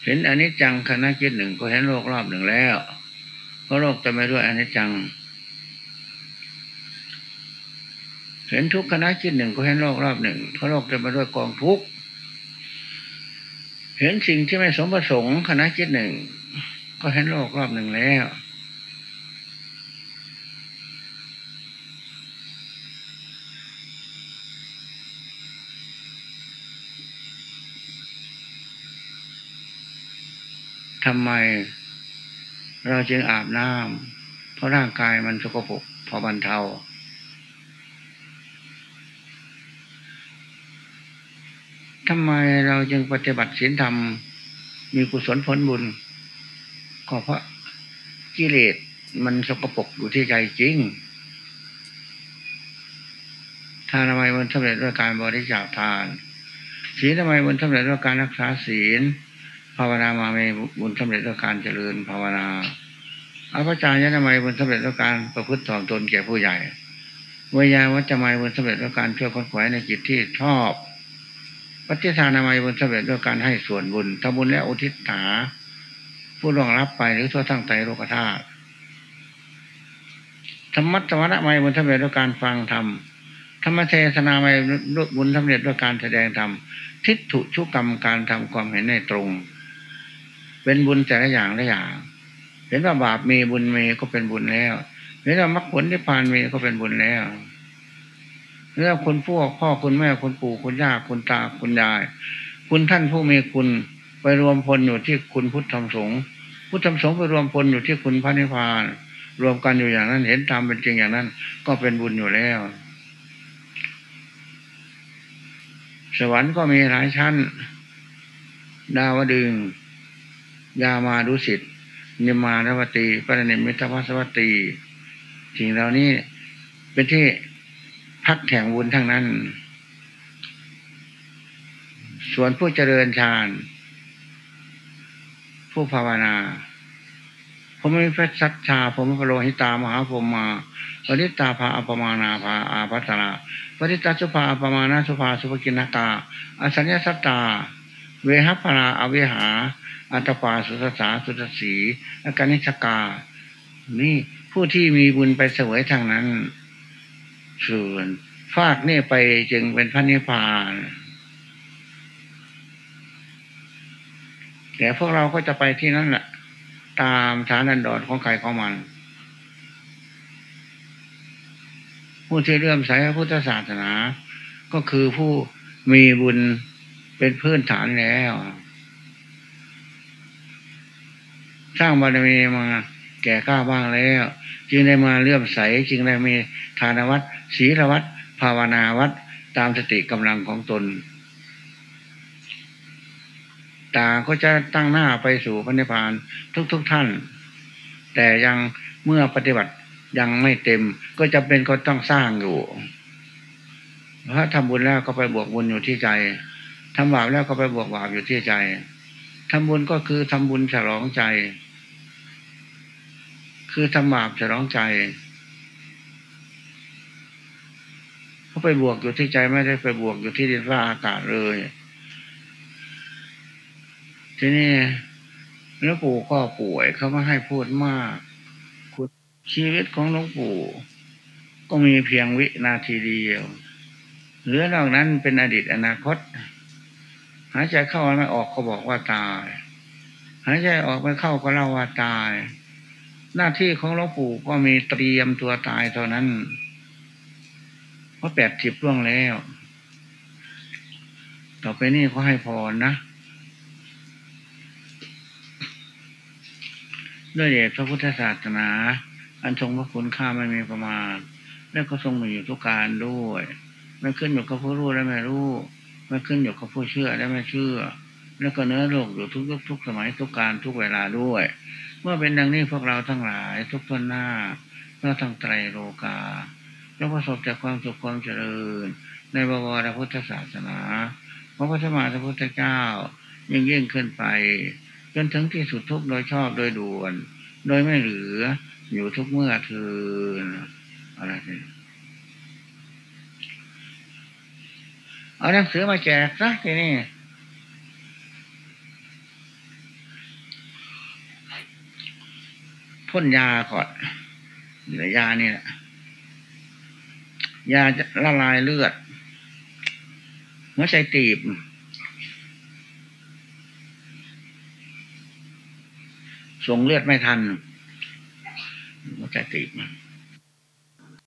เห็นอันนี้จังคณะคิดหนึ่งก็เห็นโลกรอบหนึ่งแล้ว เพราะโลกจะไม่ด้วยอันนี้จัง เห็นทุกคณะจิตหนึ่งก็เห็นโลกรอบหนึ่งเพราะโลกจะมาด้วยกองทุกข์เห็นสิ่งที่ไม่สมประสงค์คณะจิตหนึ่ง ก็เห็นโลกรอบหนึ่งแล้ว ทำไมเราจึงอาบน้ำเพราะร่างกายมันสกปรกพอบรรเทา ทำไมเราจึงปฏิบัติศีลธรรม มีกุศลผลบุญ ก็เพราะกิเลสมันสกปรกอยู่ที่ใจจริงทานทำไมมันสำเร็จด้วยการบริจาคทาน ศีลทำไมมันสำเร็จด้วยการรักษาศีล ภาวนามาไม่บุญสำเร็จด้วยการเจริญภาวนาอาภาจารย์ทำไมบุญสำเร็จด้วยการประพฤติต่อมตนแก่ผู้ใหญ่วิยาวัจจะไม่บุญสำเร็จด้วยการเชื่อคนขวายในจิตที่ชอบ ปฏิทานามัยบุญสำเร็จด้วยการให้ส่วนบุญทำบุญและอุทิศถาผู้รองรับไปหรือทั่วทั้งใจโลกธาตุธรรมะธรรมะไม่บุญสำเร็จด้วยการฟังธรรมธรรมเทศนาไม่บุญสำเร็จด้วยการแสดงธรรมทิฏฐุชุกรรมการทำความเห็นในตรง เป็นบุญแต่ละอย่างละอย่าง เห็นว่าบาปมีบุญมีก็เป็นบุญแล้ว เห็นว่ามรรคผลที่ผ่านมีก็เป็นบุญแล้ว เรื่องคุณพวกพ่อคุณแม่คุณปู่คุณย่าคุณตาคุณยาย คุณท่านผู้มีคุณไปรวมพลอยู่ที่คุณพุทธธรรมสงฆ์พุทธธรรมสงฆ์ไปรวมพลอยู่ที่คุณพระนิพพาน รวมกันอยู่อย่างนั้นเห็นตามเป็นจริงอย่างนั้น ก็เป็นบุญอยู่แล้ว สวรรค์ก็มีหลายชั้น ดาวดึง ยามาดุสิตนิมานวตีปรนิมิตพัสวัตีสิ่งเหล่านี้เป็นที่ พักแข่งบุญทั้งนั้น ส่วนผู้เจริญฌาน ผู้ภาวนาผมไม่พระสัจชา ผมพระโลหิตามหาผมมาปริตาภาอปมานาภาอาพัตนาปริตาสุภาอปมานาสุภาสุภกินากาอสัญญาสัตตา เวหัพนาอเวหา อัตปาสุสสาสุตสีอาการนิชกา นี่ผู้ที่มีบุญไปเสวยทางนั้น ส่วนฟากนี่ไปจึงเป็นพระนิพพาน แต่พวกเราก็จะไปที่นั่นแหละตามฐานันดรของใครของมัน ผู้ที่เลื่อมใสพระพุทธศาสนา ก็คือผู้มีบุญเป็นพื้นฐานแล้ว สร้างบารมีมา แก่ข้าบ้างแล้ว จึงได้มาเลื่อมใสจึงได้มีทานวัดศีลวัดภาวนาวัดตามสติกำลังของตนตาก็จะตั้งหน้าไปสู่พระนิพพานทุกๆทท่าน แต่ยังเมื่อปฏิบัติยังไม่เต็ม ก็จะเป็นก็ต้องสร้างอยู่ถ้าทำบุญแล้วก็ไปบวกบุญอยู่ที่ใจทำบาปแล้วก็ไปบวกบาปอยู่ที่ใจทำบุญก็คือทำบุญฉลองใจ คือทำบาปจะร้องใจเขาไปบวกอยู่ที่ใจไม่ได้ไปบวกอยู่ที่ดินฟ้าอากาศเลย ทีนี้หลวงปู่ก็ป่วยเขาไม่ให้พูดมาก คุณชีวิตของหลวงปู่ ก็มีเพียงวินาทีเดียว เหลือนอกนั้นเป็นอดีตอนาคต หายใจเข้าไม่ออกก็บอกว่าตาย หายใจออกไม่เข้าก็เล่าว่าตาย หน้าที่ของหลวงปู่ก็มีเตรียมตัวตายเท่านั้น เพราะแปดสิบล่วงแล้ว ต่อไปนี่ก็ให้พรนะด้วยเดชพระพุทธศาสนา อันทรงพระคุณค่าไม่มีประมาณ และก็ทรงมีอยู่ทุกการด้วย ไม่ขึ้นอยู่กับผู้รู้และไม่รู้ ไม่ขึ้นอยู่กับผู้เชื่อและไม่เชื่อ แล้วก็เนื้อโลกอยู่ทุกยุคทุกสมัยทุกการทุกเวลาด้วย มื่อเป็นดังนี้พวกเราทั้งหลาย ทุกทนหน้าเมื่อทั้งไตรโลกาแล้วประสบจากความสุขความเจริญ ในบวรพุทธศาสนาพระพุทธมาพระพุทธเจ้ายิ่งยิ่งขึ้นไป จนถึงที่สุดทุกโดยชอบโดยด่วน โดยไม่เหลือ อยู่ทุกเมื่อเทินอะไรนี่เอาหนังสือมาแจกซะทีนี้ พ่นยาก่อนหรือยานี่แหละยาจะละลายเลือดหัวใจตีบ ส่งเลือดไม่ทันหัวใจตีบ